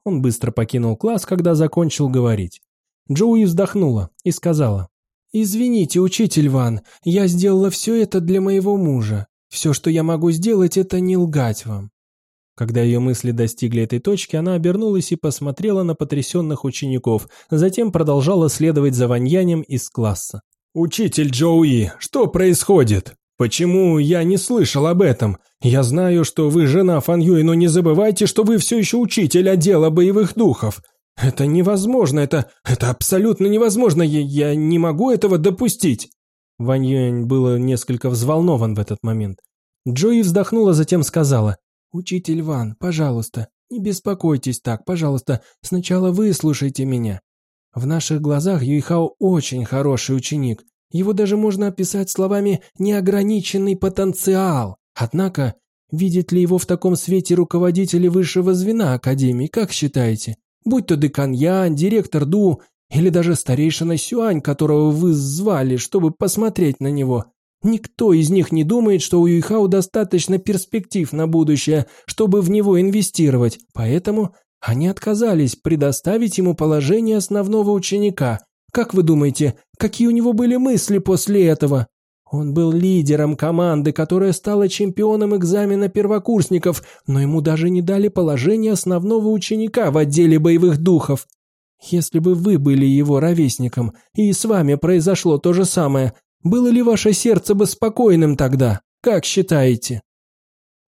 S2: Он быстро покинул класс, когда закончил говорить. Джоуи вздохнула и сказала «Извините, учитель Ван, я сделала все это для моего мужа. Все, что я могу сделать, это не лгать вам. Когда ее мысли достигли этой точки, она обернулась и посмотрела на потрясенных учеников, затем продолжала следовать за Ваньянем из класса.
S3: «Учитель Джоуи, что происходит? Почему я не слышал об этом? Я знаю, что вы жена Фан Юй, но не забывайте, что вы все еще учитель отдела боевых духов. Это невозможно, это, это абсолютно невозможно, я, я не могу этого допустить!»
S1: Вань Юэнь был несколько взволнован в этот момент. Джои вздохнула, затем сказала,
S2: «Учитель Ван, пожалуйста, не беспокойтесь так, пожалуйста, сначала выслушайте меня. В наших глазах Юйхао очень хороший ученик. Его даже можно описать словами «неограниченный потенциал». Однако, видит ли его в таком свете руководители высшего звена Академии, как считаете? Будь то декан Ян, директор Ду или даже старейшина Сюань, которого вы звали, чтобы посмотреть на него. Никто из них не думает, что у Юйхао достаточно перспектив на будущее, чтобы в него инвестировать, поэтому они отказались предоставить ему положение основного ученика. Как вы думаете, какие у него были мысли после этого? Он был лидером команды, которая стала чемпионом экзамена первокурсников, но ему даже не дали положение основного ученика в отделе боевых духов. Если бы вы были его ровесником, и с вами произошло то же самое, было ли ваше сердце бы спокойным тогда? Как считаете?»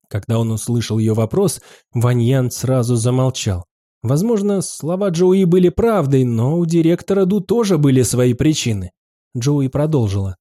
S1: Когда он услышал ее вопрос, Ваньян сразу замолчал. Возможно, слова Джоуи были правдой, но у директора Ду тоже были свои причины. Джоуи продолжила.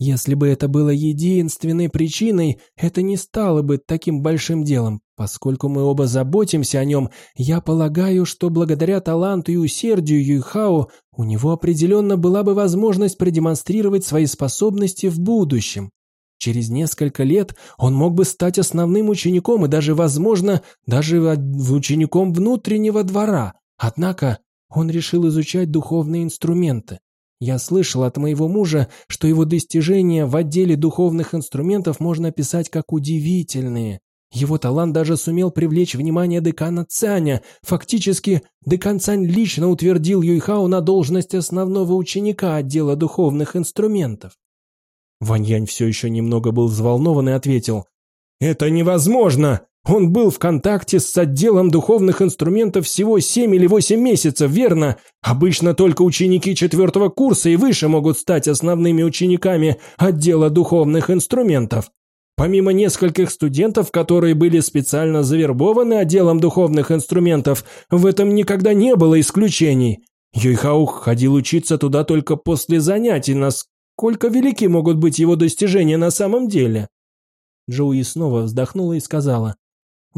S2: Если бы это было единственной причиной, это не стало бы таким большим делом. Поскольку мы оба заботимся о нем, я полагаю, что благодаря таланту и усердию Юйхао у него определенно была бы возможность продемонстрировать свои способности в будущем. Через несколько лет он мог бы стать основным учеником и даже, возможно, даже учеником внутреннего двора. Однако он решил изучать духовные инструменты. Я слышал от моего мужа, что его достижения в отделе духовных инструментов можно описать как удивительные. Его талант даже сумел привлечь внимание декана Цаня. Фактически, декан Цань лично утвердил Юйхао на должность основного ученика отдела духовных инструментов.
S1: Ваньянь все еще немного был взволнован и ответил.
S3: «Это невозможно! Он был в контакте с отделом духовных инструментов всего 7 или 8 месяцев, верно? Обычно только ученики четвертого курса и выше могут стать основными учениками отдела духовных инструментов. Помимо нескольких студентов, которые были специально завербованы отделом духовных инструментов, в этом никогда не было исключений. Юйхаух ходил учиться туда только после занятий, насколько велики могут быть его достижения на самом деле.
S2: Джоуи снова вздохнула и сказала,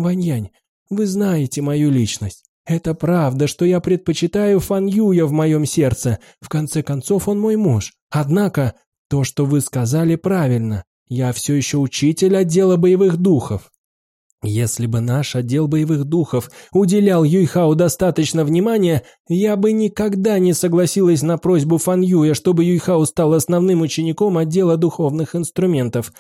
S2: «Ваньянь, вы знаете мою личность. Это правда, что я предпочитаю Фан Юя в моем сердце. В конце концов, он мой муж. Однако, то, что вы сказали, правильно. Я все еще учитель отдела боевых духов. Если бы наш отдел боевых духов уделял Юйхао достаточно внимания, я бы никогда не согласилась на просьбу Фан Юя, чтобы Юйхао стал основным учеником отдела духовных инструментов.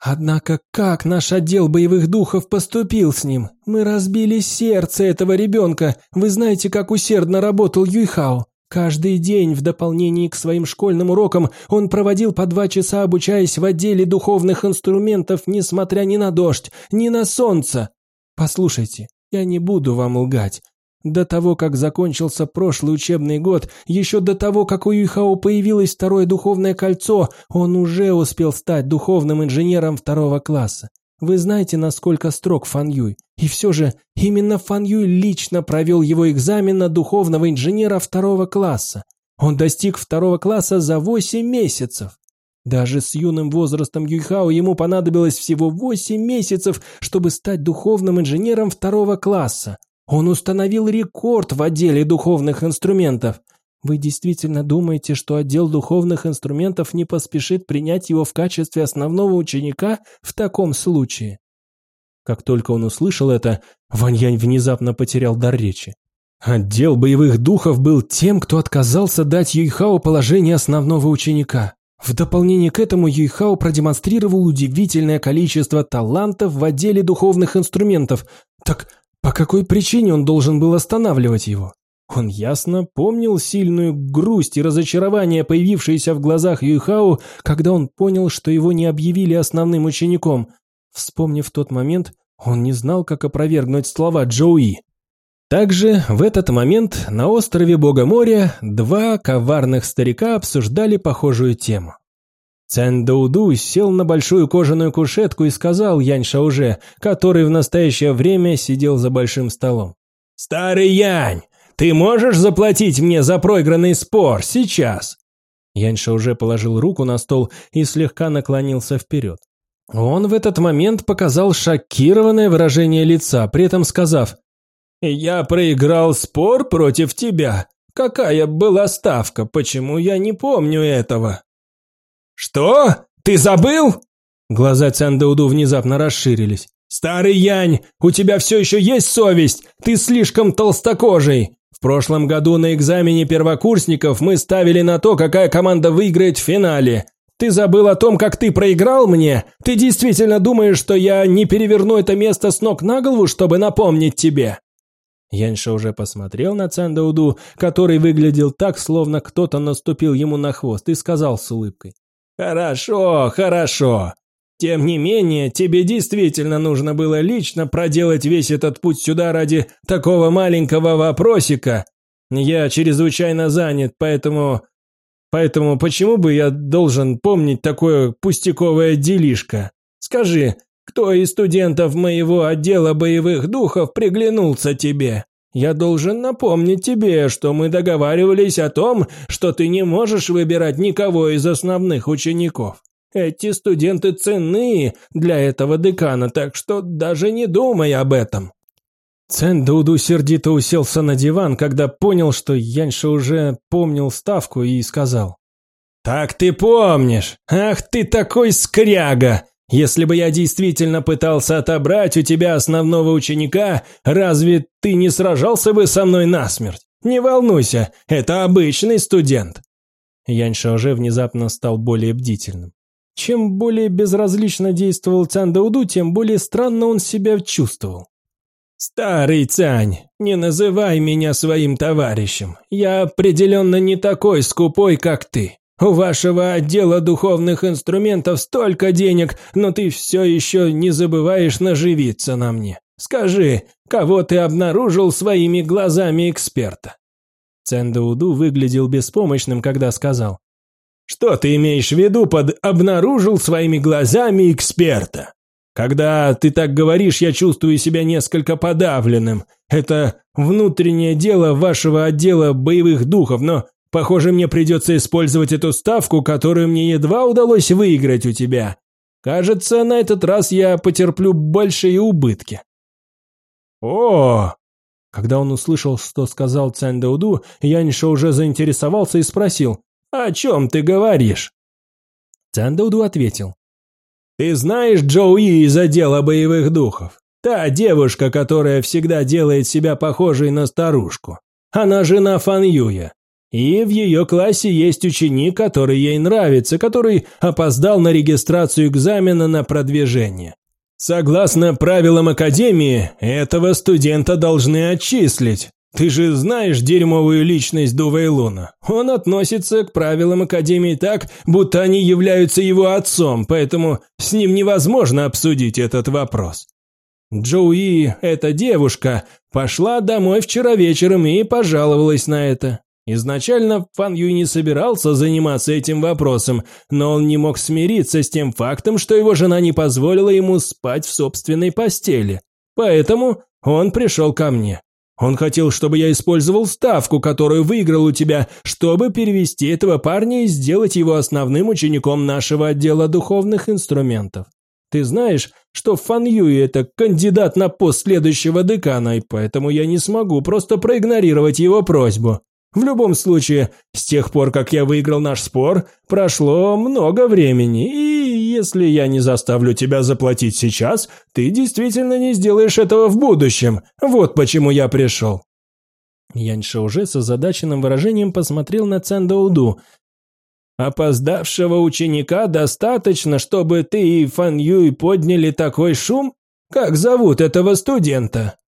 S2: Однако как наш отдел боевых духов поступил с ним? Мы разбили сердце этого ребенка. Вы знаете, как усердно работал Юйхао. Каждый день в дополнение к своим школьным урокам он проводил по два часа, обучаясь в отделе духовных инструментов, несмотря ни на дождь, ни на солнце. Послушайте, я не буду вам лгать. До того, как закончился прошлый учебный год, еще до того, как у Юйхао появилось второе духовное кольцо, он уже успел стать духовным инженером второго класса. Вы знаете, насколько строг Фан Юй. И все же, именно Фан Юй лично провел его экзамен на духовного инженера второго класса. Он достиг второго класса за 8 месяцев. Даже с юным возрастом Юйхао ему понадобилось всего 8 месяцев, чтобы стать духовным инженером второго класса. Он установил рекорд в отделе духовных инструментов. Вы действительно думаете, что отдел духовных инструментов не поспешит принять его в качестве основного ученика в таком случае? Как только он услышал это, Ваньянь внезапно потерял дар речи. Отдел боевых духов был тем, кто отказался дать Юйхао положение основного ученика. В дополнение к этому Юйхао продемонстрировал удивительное количество талантов в отделе духовных инструментов. Так по какой причине он должен был останавливать его? Он ясно помнил сильную грусть и разочарование, появившиеся в глазах Юйхао, когда он понял, что его не объявили основным учеником. Вспомнив тот момент, он не знал, как опровергнуть слова Джоуи. Также в этот момент на острове Бога моря два коварных старика обсуждали похожую тему. Цэн Дауду сел на большую кожаную кушетку и сказал Янь Шауже, который в настоящее время сидел за большим столом. «Старый Янь, ты можешь заплатить мне за проигранный спор сейчас?» Яньша уже положил руку на стол и слегка наклонился вперед. Он в этот момент показал шокированное выражение лица, при этом сказав «Я проиграл спор против тебя. Какая была ставка? Почему я не помню этого?» «Что? Ты забыл?» Глаза Цяндауду внезапно расширились. «Старый Янь, у тебя все еще есть совесть? Ты слишком толстокожий. В прошлом году на экзамене первокурсников мы ставили на то, какая команда выиграет в финале. Ты забыл о том, как ты проиграл мне? Ты действительно думаешь, что я не переверну это место с ног на голову, чтобы напомнить тебе?» Яньша уже посмотрел на Цандауду, который выглядел так, словно кто-то наступил ему на хвост, и сказал с улыбкой. «Хорошо, хорошо. Тем не менее, тебе действительно нужно было лично проделать весь этот путь сюда ради такого маленького вопросика. Я чрезвычайно занят, поэтому... Поэтому почему бы я должен помнить такое пустяковое делишко? Скажи, кто из студентов моего отдела боевых духов приглянулся тебе? Я должен напомнить тебе, что мы договаривались о том, что ты не можешь выбирать никого из основных учеников. Эти студенты ценны для этого декана, так что даже не думай об этом». Цен Дуду сердито уселся на диван, когда понял, что Яньша уже помнил ставку и сказал. «Так ты помнишь! Ах ты такой скряга! Если бы я действительно пытался отобрать у тебя основного ученика, разве ты не сражался бы со мной насмерть? Не волнуйся, это обычный студент!» Яньша уже внезапно стал более бдительным. Чем более безразлично действовал Цан Дауду, тем более странно он себя чувствовал. «Старый Цань, не называй меня своим товарищем. Я определенно не такой скупой, как ты. У вашего отдела духовных инструментов столько денег, но ты все еще не забываешь наживиться на мне. Скажи, кого ты обнаружил своими глазами эксперта?» Цэн Дауду выглядел беспомощным, когда сказал. Что ты имеешь в виду под «обнаружил своими глазами эксперта»? Когда ты так говоришь, я чувствую себя несколько подавленным. Это внутреннее дело вашего отдела боевых духов, но, похоже, мне придется использовать эту ставку, которую мне едва удалось выиграть у тебя. Кажется, на этот раз я потерплю большие убытки. О! Когда он услышал, что сказал Цань Дауду, Яньша уже заинтересовался и спросил, «О чем ты говоришь?» Цандауду ответил. «Ты знаешь Джоуи из отдела боевых духов? Та девушка, которая всегда делает себя похожей на старушку. Она жена Фан Юя. И в ее классе есть ученик, который ей нравится, который опоздал на регистрацию экзамена на продвижение. Согласно правилам Академии, этого студента должны отчислить, ты же знаешь дерьмовую личность Дувейлуна. Он относится к правилам Академии так, будто они являются его отцом, поэтому с ним невозможно обсудить этот вопрос. Джоуи, эта девушка, пошла домой вчера вечером и пожаловалась на это.
S3: Изначально Фан Юй не собирался заниматься этим вопросом, но он не мог смириться с тем фактом, что его жена не позволила ему спать в собственной постели. Поэтому он пришел ко мне. Он хотел, чтобы я использовал ставку, которую выиграл у тебя, чтобы перевести этого парня и сделать его основным учеником нашего отдела духовных инструментов. Ты знаешь, что Фан Юй – это кандидат на пост следующего декана, и поэтому я не смогу просто проигнорировать его просьбу. В любом случае, с тех пор, как я выиграл наш спор, прошло много времени, и если я не заставлю тебя заплатить сейчас, ты действительно не сделаешь этого в будущем. Вот почему я пришел».
S2: Яньша уже с озадаченным выражением посмотрел на Цандауду.
S3: «Опоздавшего ученика достаточно, чтобы ты и Фан Юй подняли такой шум? Как зовут этого студента?»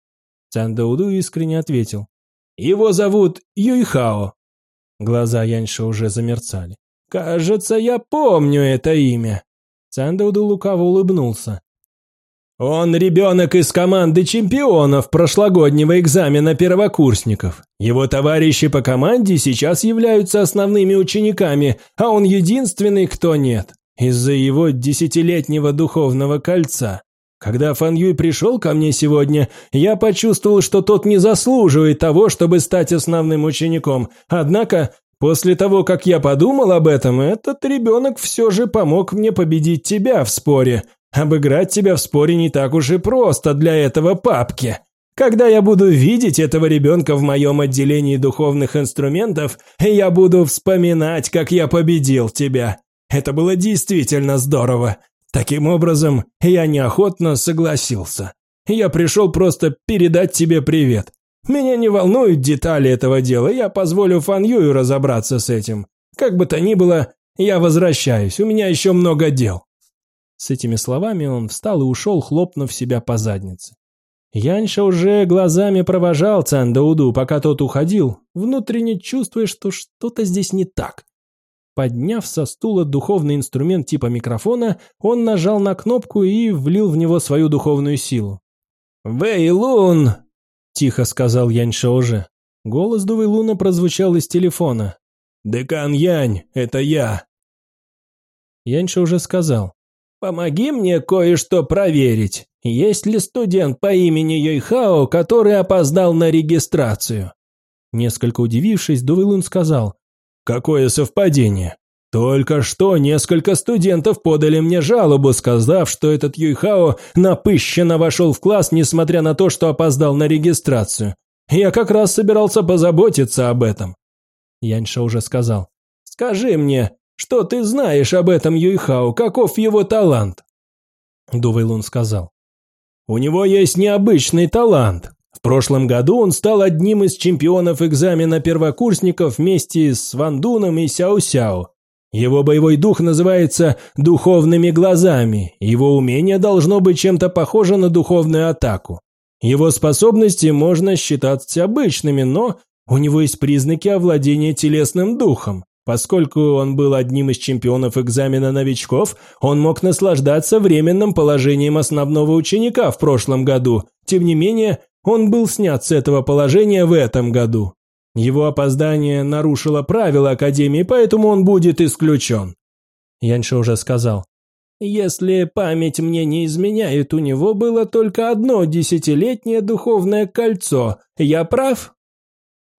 S2: Цандауду искренне ответил.
S3: Его зовут Юйхао».
S2: Глаза Яньша уже замерцали.
S3: «Кажется, я помню это имя».
S2: Цандауду лукаво улыбнулся.
S3: «Он ребенок из команды чемпионов прошлогоднего экзамена первокурсников. Его товарищи по команде сейчас являются основными учениками, а он единственный, кто нет, из-за его десятилетнего духовного кольца. Когда Фан Юй пришел ко мне сегодня, я почувствовал, что тот не заслуживает того, чтобы стать основным учеником. Однако, после того, как я подумал об этом, этот ребенок все же помог мне победить тебя в споре. Обыграть тебя в споре не так уж и просто для этого папки. Когда я буду видеть этого ребенка в моем отделении духовных инструментов, я буду вспоминать, как я победил тебя. Это было действительно здорово. Таким образом, я неохотно согласился. Я пришел просто передать тебе привет. Меня не волнуют детали этого дела, я позволю Фан Юю разобраться с этим. Как бы то ни было, я возвращаюсь, у меня еще много дел».
S2: С этими словами он встал и ушел, хлопнув себя по заднице. Яньша уже глазами провожал Цандауду, пока тот уходил, внутренне чувствуя, что что-то здесь не так. Подняв со стула духовный инструмент типа микрофона, он нажал на кнопку и влил в него свою духовную силу.
S3: «Вэйлун!»
S2: – тихо сказал Янь Шаоже. Голос Дувейлуна прозвучал из телефона.
S3: «Декан Янь, это я!»
S2: Яньша уже сказал.
S3: «Помоги мне кое-что проверить. Есть ли студент по имени Йойхао, который опоздал на регистрацию?»
S2: Несколько удивившись, Дувейлун сказал.
S3: Какое совпадение. Только что несколько студентов подали мне жалобу, сказав, что этот Юйхао напыщенно вошел в класс, несмотря на то, что опоздал на регистрацию. Я как раз собирался позаботиться об этом.
S2: Яньша уже сказал.
S3: «Скажи мне, что ты знаешь об этом Юйхао, каков его талант?»
S2: Дувейлун сказал.
S3: «У него есть необычный талант. В прошлом году он стал одним из чемпионов экзамена первокурсников вместе с Вандуном и Сяо-Сяо. Его боевой дух называется «духовными глазами», его умение должно быть чем-то похоже на духовную атаку. Его способности можно считать обычными, но у него есть признаки овладения телесным духом. Поскольку он был одним из чемпионов экзамена новичков, он мог наслаждаться временным положением основного ученика в прошлом году. Тем не менее, он был снят с этого положения в этом году. Его опоздание нарушило правила Академии, поэтому он будет исключен.
S2: Яньша уже сказал.
S3: Если память мне не изменяет, у него было только одно десятилетнее духовное кольцо. Я прав?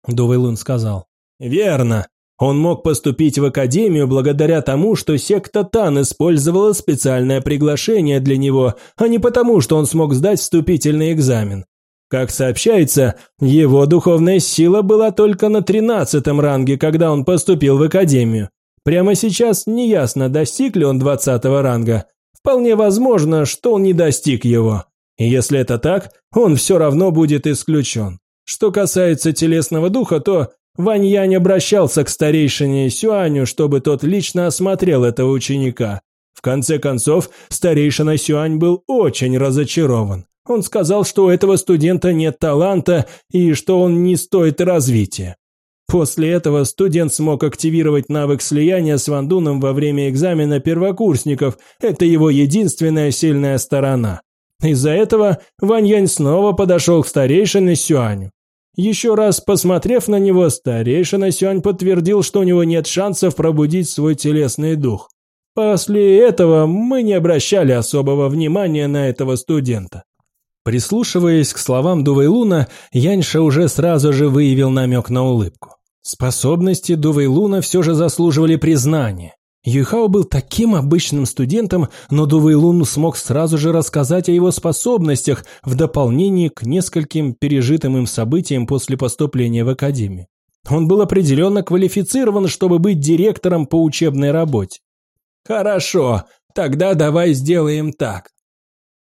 S2: Дувейлун сказал.
S3: Верно. Он мог поступить в академию благодаря тому, что секта Тан использовала специальное приглашение для него, а не потому, что он смог сдать вступительный экзамен. Как сообщается, его духовная сила была только на тринадцатом ранге, когда он поступил в академию. Прямо сейчас неясно, достиг ли он двадцатого ранга. Вполне возможно, что он не достиг его. И если это так, он все равно будет исключен. Что касается телесного духа, то Вань Янь обращался к старейшине Сюаню, чтобы тот лично осмотрел этого ученика. В конце концов, старейшина Сюань был очень разочарован. Он сказал, что у этого студента нет таланта и что он не стоит развития. После этого студент смог активировать навык слияния с Вандуном во время экзамена первокурсников. Это его единственная сильная сторона. Из-за этого Вань Янь снова подошел к старейшине Сюаню. Еще раз посмотрев на него, старейшина Сюань подтвердил, что у него нет шансов пробудить свой телесный дух. После этого мы не обращали особого внимания на этого студента.
S1: Прислушиваясь к словам Дувейлуна, Яньша уже сразу же выявил намек на улыбку. Способности Дувейлуна все же заслуживали признания. Юйхао был таким обычным студентом, но Дувейлун смог сразу же рассказать о его способностях в дополнение к нескольким пережитым им событиям после поступления в академию. Он был определенно квалифицирован, чтобы быть директором по учебной работе.
S3: «Хорошо, тогда давай сделаем так.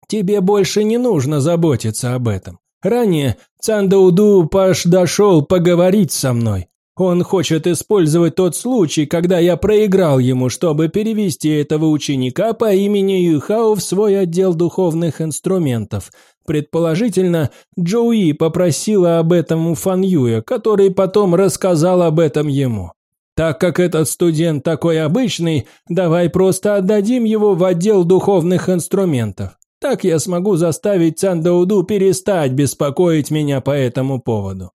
S3: Тебе больше не нужно заботиться об этом. Ранее Цандауду Паш дошел поговорить со мной. Он хочет использовать тот случай, когда я проиграл ему, чтобы перевести этого ученика по имени Юхао в свой отдел духовных инструментов. Предположительно, Джоуи попросила об этом у Фан Юя, который потом рассказал об этом ему. Так как этот студент такой обычный, давай просто отдадим его в отдел духовных инструментов. Так я смогу заставить Цандауду перестать беспокоить меня по этому поводу.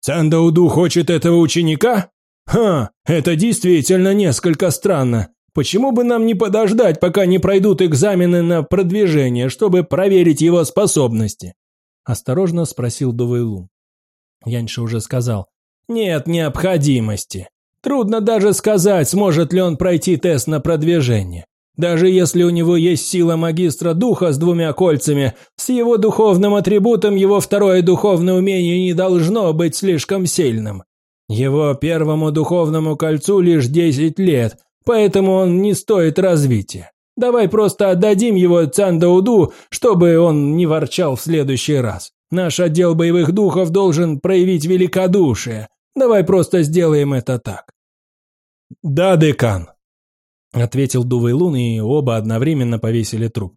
S3: Цандауду хочет этого ученика? Ха, это действительно несколько странно. Почему бы нам не подождать, пока не пройдут экзамены на продвижение, чтобы проверить его способности? Осторожно спросил Дувейлу. Яньша уже сказал. Нет необходимости. Трудно даже сказать, сможет ли он пройти тест на продвижение. Даже если у него есть сила магистра духа с двумя кольцами, с его духовным атрибутом его второе духовное умение не должно быть слишком сильным. Его первому духовному кольцу лишь 10 лет, поэтому он не стоит развития. Давай просто отдадим его Цандауду, чтобы он не ворчал в следующий раз. Наш отдел боевых духов должен проявить великодушие. Давай просто сделаем это так. Да, декан, ответил Дувейлун, и оба одновременно повесили труп.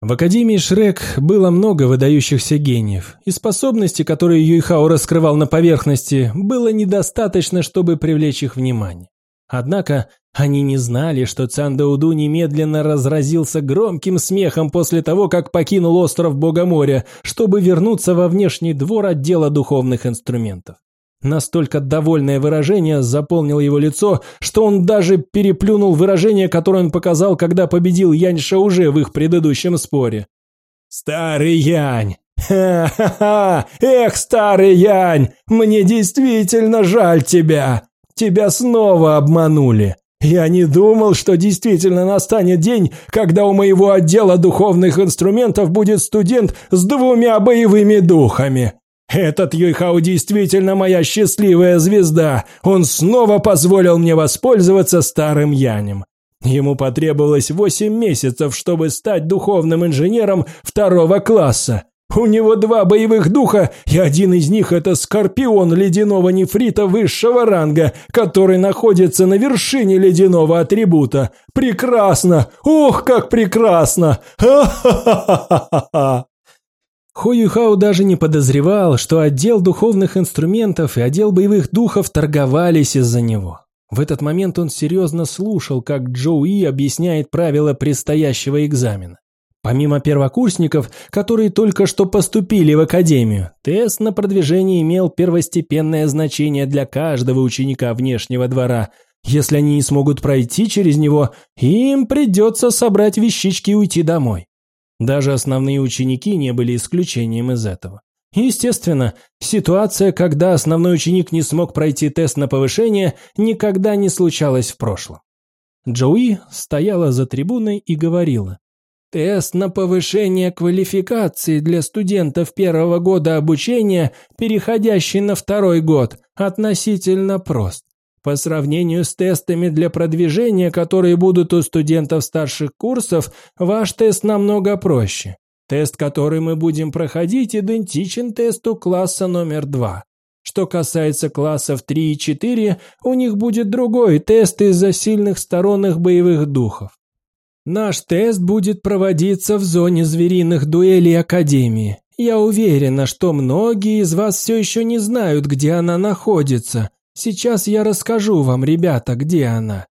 S3: В Академии Шрек было много выдающихся гениев, и способности, которые Юйхао раскрывал на поверхности, было недостаточно, чтобы привлечь их внимание. Однако они не знали, что Цандауду немедленно разразился громким смехом после того, как покинул остров Богоморя, чтобы вернуться во внешний двор отдела духовных инструментов. Настолько довольное выражение заполнило его лицо, что он даже переплюнул выражение, которое он показал, когда победил Янь Шауже в их предыдущем споре. «Старый Янь! Ха-ха-ха! Эх, старый Янь! Мне действительно жаль тебя! Тебя снова обманули! Я не думал, что действительно настанет день, когда у моего отдела духовных инструментов будет студент с двумя боевыми духами!» Этот Юйхао действительно моя счастливая звезда. Он снова позволил мне воспользоваться старым Янем. Ему потребовалось восемь месяцев, чтобы стать духовным инженером второго класса. У него два боевых духа, и один из них – это скорпион ледяного нефрита высшего ранга, который находится на вершине ледяного атрибута. Прекрасно! Ох, как прекрасно! Ха-ха-ха-ха-ха!
S1: Хо Юхао даже не подозревал, что отдел духовных инструментов и отдел боевых духов торговались из-за него. В этот момент он серьезно слушал, как Джоу И объясняет правила предстоящего экзамена. Помимо первокурсников, которые только что поступили в академию, тест на продвижение имел первостепенное значение для каждого ученика внешнего двора. Если они не смогут пройти через него, им придется собрать вещички и уйти домой. Даже основные ученики не были исключением из этого. Естественно, ситуация, когда основной ученик не смог пройти тест на повышение, никогда не случалась в прошлом. Джоуи стояла за трибуной и говорила. «Тест на повышение квалификации для студентов первого года обучения, переходящий на второй год, относительно прост. По сравнению с тестами для продвижения, которые будут у студентов старших курсов, ваш тест намного проще. Тест, который мы будем проходить, идентичен тесту класса номер два. Что касается классов 3 и 4, у них будет другой тест из-за сильных сторонных боевых духов. Наш тест будет проводиться в зоне звериных дуэлей Академии. Я уверена, что многие из вас все еще не знают, где она находится, Сейчас я расскажу вам, ребята, где она.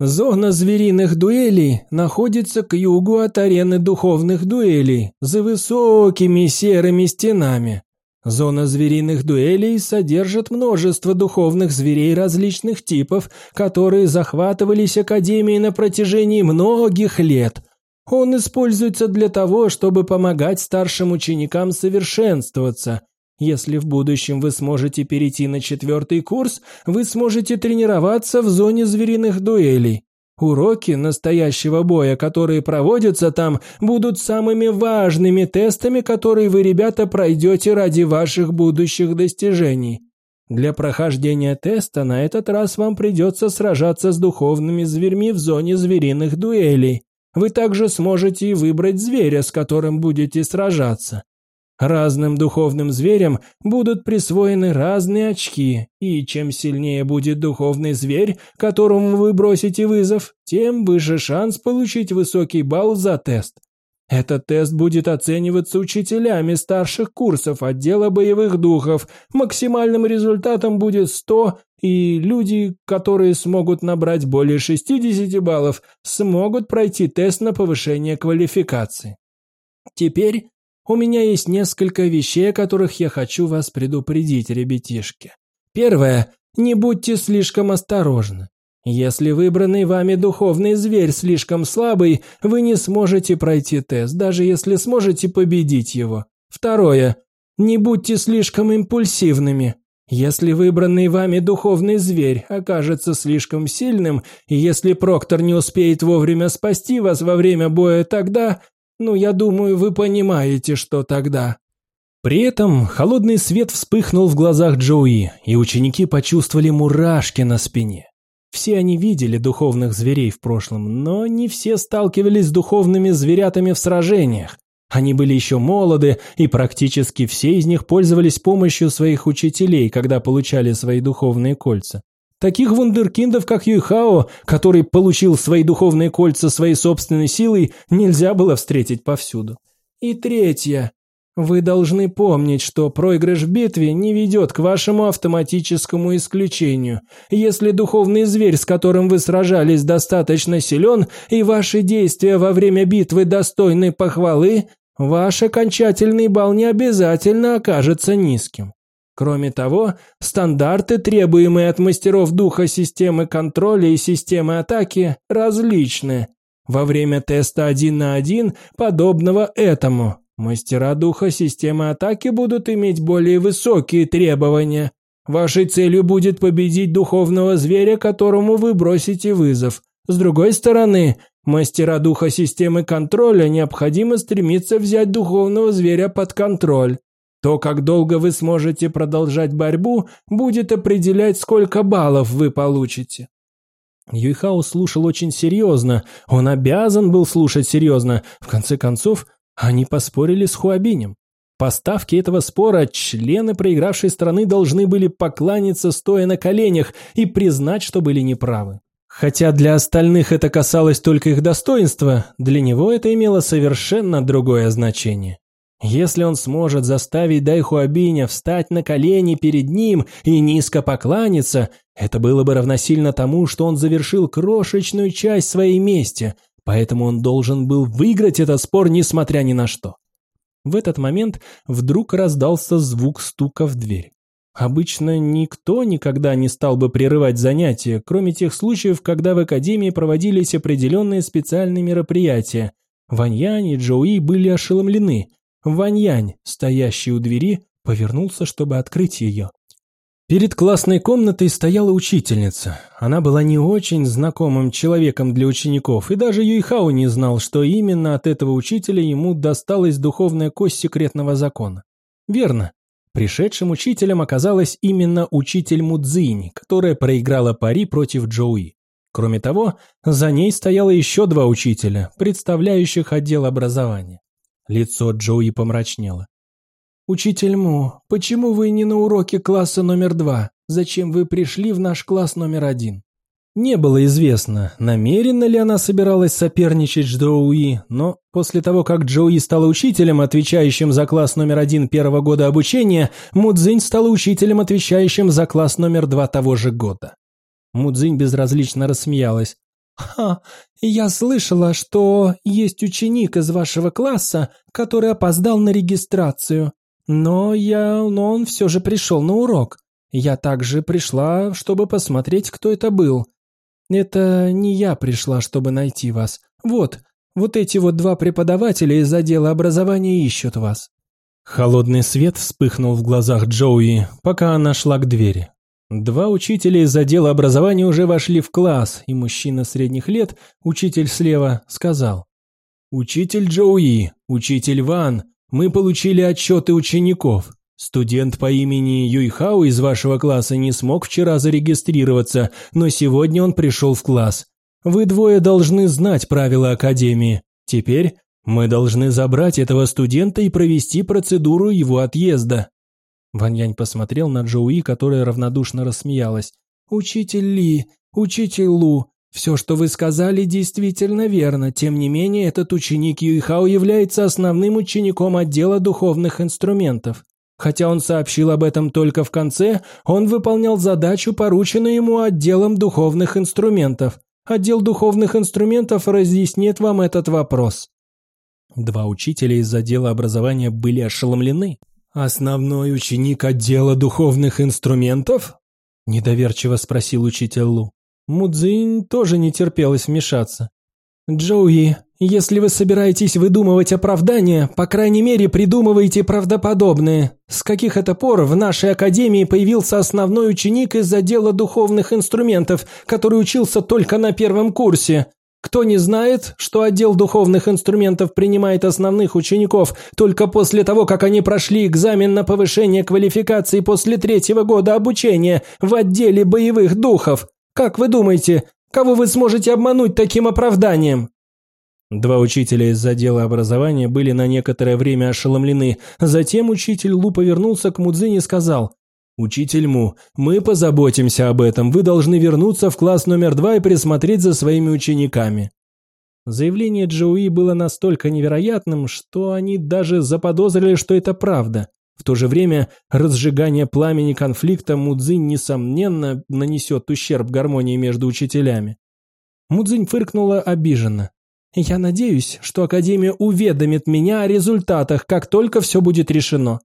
S1: Зона звериных дуэлей находится к югу от арены духовных дуэлей, за высокими серыми стенами.
S2: Зона звериных дуэлей содержит множество духовных зверей различных типов, которые захватывались Академией на протяжении многих лет. Он используется для того, чтобы помогать старшим ученикам совершенствоваться. Если в будущем вы сможете перейти на четвертый курс, вы сможете тренироваться в зоне звериных дуэлей. Уроки настоящего боя, которые проводятся там, будут самыми важными тестами, которые вы, ребята, пройдете ради ваших будущих достижений. Для прохождения теста на этот раз вам придется сражаться с духовными зверьми в зоне звериных дуэлей. Вы также сможете выбрать зверя, с которым будете сражаться. Разным духовным зверям будут присвоены разные очки, и чем сильнее будет духовный зверь, которому вы бросите вызов, тем выше шанс получить высокий балл за тест. Этот тест будет оцениваться учителями старших курсов отдела боевых духов. Максимальным результатом будет 100, и люди, которые смогут набрать более 60 баллов, смогут пройти тест на повышение квалификации. Теперь у меня есть несколько вещей, о которых я хочу вас предупредить, ребятишки. Первое. Не будьте слишком осторожны. Если выбранный вами духовный зверь слишком слабый, вы не сможете пройти тест, даже если сможете победить его. Второе. Не будьте слишком импульсивными. Если выбранный вами духовный зверь окажется слишком сильным, и если Проктор не успеет вовремя спасти вас во время боя, тогда ну, я думаю, вы понимаете, что тогда».
S1: При этом холодный свет вспыхнул в глазах Джоуи, и ученики почувствовали мурашки на спине. Все они видели духовных зверей в прошлом, но не все сталкивались с духовными зверятами в сражениях. Они были еще молоды, и практически все из них пользовались помощью своих учителей, когда получали свои духовные кольца. Таких вундеркиндов, как Юйхао, который получил свои духовные кольца своей собственной силой, нельзя было встретить повсюду. И третье. Вы должны помнить, что проигрыш в битве не ведет к вашему автоматическому исключению. Если духовный зверь, с которым вы сражались, достаточно силен, и ваши действия во время битвы достойны похвалы, ваш окончательный балл не обязательно окажется низким. Кроме того, стандарты, требуемые от мастеров духа системы контроля и системы атаки, различны. Во время теста один на один, подобного этому, мастера духа системы атаки будут иметь более высокие требования. Вашей целью будет победить духовного зверя, которому вы бросите вызов. С другой стороны, мастера духа системы контроля необходимо стремиться взять духовного зверя под контроль. То, как долго вы сможете продолжать борьбу, будет определять, сколько баллов вы получите. Юйхао слушал очень серьезно, он обязан был слушать серьезно. В конце концов, они поспорили с Хуабинем. По ставке этого спора члены проигравшей страны должны были покланяться стоя на коленях и признать, что были неправы. Хотя для остальных это касалось только их достоинства, для него это имело совершенно другое значение. Если он сможет заставить Дайхуабиня встать на колени перед ним и низко покланяться, это было бы равносильно тому, что он завершил крошечную часть своей мести, поэтому он должен был выиграть этот спор, несмотря ни на что. В этот момент вдруг раздался звук стука в дверь. Обычно никто никогда не стал бы прерывать занятия, кроме тех случаев, когда в Академии проводились определенные специальные мероприятия. Ваньянь и Джоуи были ошеломлены – Ваньянь, стоящий у двери, повернулся, чтобы открыть ее. Перед классной комнатой стояла учительница. Она была не очень знакомым человеком для учеников, и даже Юйхао не знал, что именно от этого учителя ему досталась духовная кость секретного закона. Верно. Пришедшим учителем оказалась именно учитель Мудзини, которая проиграла пари против Джоуи. Кроме того, за ней стояло еще два учителя, представляющих отдел образования. Лицо Джоуи помрачнело. «Учитель Му, почему вы не на уроке класса номер два? Зачем вы пришли в наш класс номер один?» Не было известно, намеренно ли она собиралась соперничать с Джоуи, но после того, как Джоуи стала учителем, отвечающим за класс номер один первого года обучения, Мудзинь стала учителем, отвечающим за класс номер два того же года. Мудзинь безразлично рассмеялась. «Ха, я слышала, что есть ученик из вашего класса, который опоздал на регистрацию.
S2: Но я... но он все же пришел на урок. Я также пришла, чтобы посмотреть, кто это был. Это не я пришла, чтобы найти вас. Вот, вот эти вот два преподавателя из отдела образования ищут вас».
S1: Холодный свет вспыхнул в глазах Джоуи, пока она шла к двери. Два учителя из отдела образования уже вошли в класс, и мужчина средних лет, учитель слева, сказал. «Учитель Джоуи, учитель Ван, мы получили отчеты учеников. Студент по имени Юйхао из вашего класса не смог вчера зарегистрироваться, но сегодня он пришел в класс. Вы двое должны знать правила Академии. Теперь мы должны забрать этого студента и провести процедуру его отъезда». Ваньянь посмотрел на Джоуи, которая равнодушно рассмеялась. «Учитель Ли, учитель Лу, все, что вы сказали, действительно верно. Тем не менее, этот ученик Юйхао является основным учеником отдела духовных инструментов. Хотя он сообщил об этом только в конце, он выполнял задачу, порученную ему отделом духовных инструментов. Отдел духовных инструментов разъяснит вам этот вопрос. Два учителя из отдела образования были ошеломлены. «Основной ученик отдела духовных инструментов?» – недоверчиво спросил учитель Лу. Мудзинь тоже не терпелось вмешаться. «Джоуи, если вы собираетесь выдумывать оправдания, по крайней мере, придумывайте правдоподобные. С каких это пор в нашей академии появился основной ученик из отдела духовных инструментов, который учился только на первом курсе? Кто не знает, что отдел духовных инструментов принимает основных учеников только после того, как они прошли экзамен на повышение квалификации после третьего года обучения в отделе боевых духов? Как вы думаете, кого вы сможете обмануть таким оправданием?» Два учителя из отдела образования были на некоторое время ошеломлены. Затем учитель Лу повернулся к Мудзине и сказал, «Учитель Му, мы позаботимся об этом. Вы должны вернуться в класс номер два и присмотреть за своими учениками». Заявление Джоуи было настолько невероятным, что они даже заподозрили, что это правда. В то же время разжигание пламени конфликта Мудзинь, несомненно, нанесет ущерб гармонии между учителями. Мудзинь фыркнула обиженно. «Я надеюсь, что Академия уведомит меня о результатах, как только все будет решено».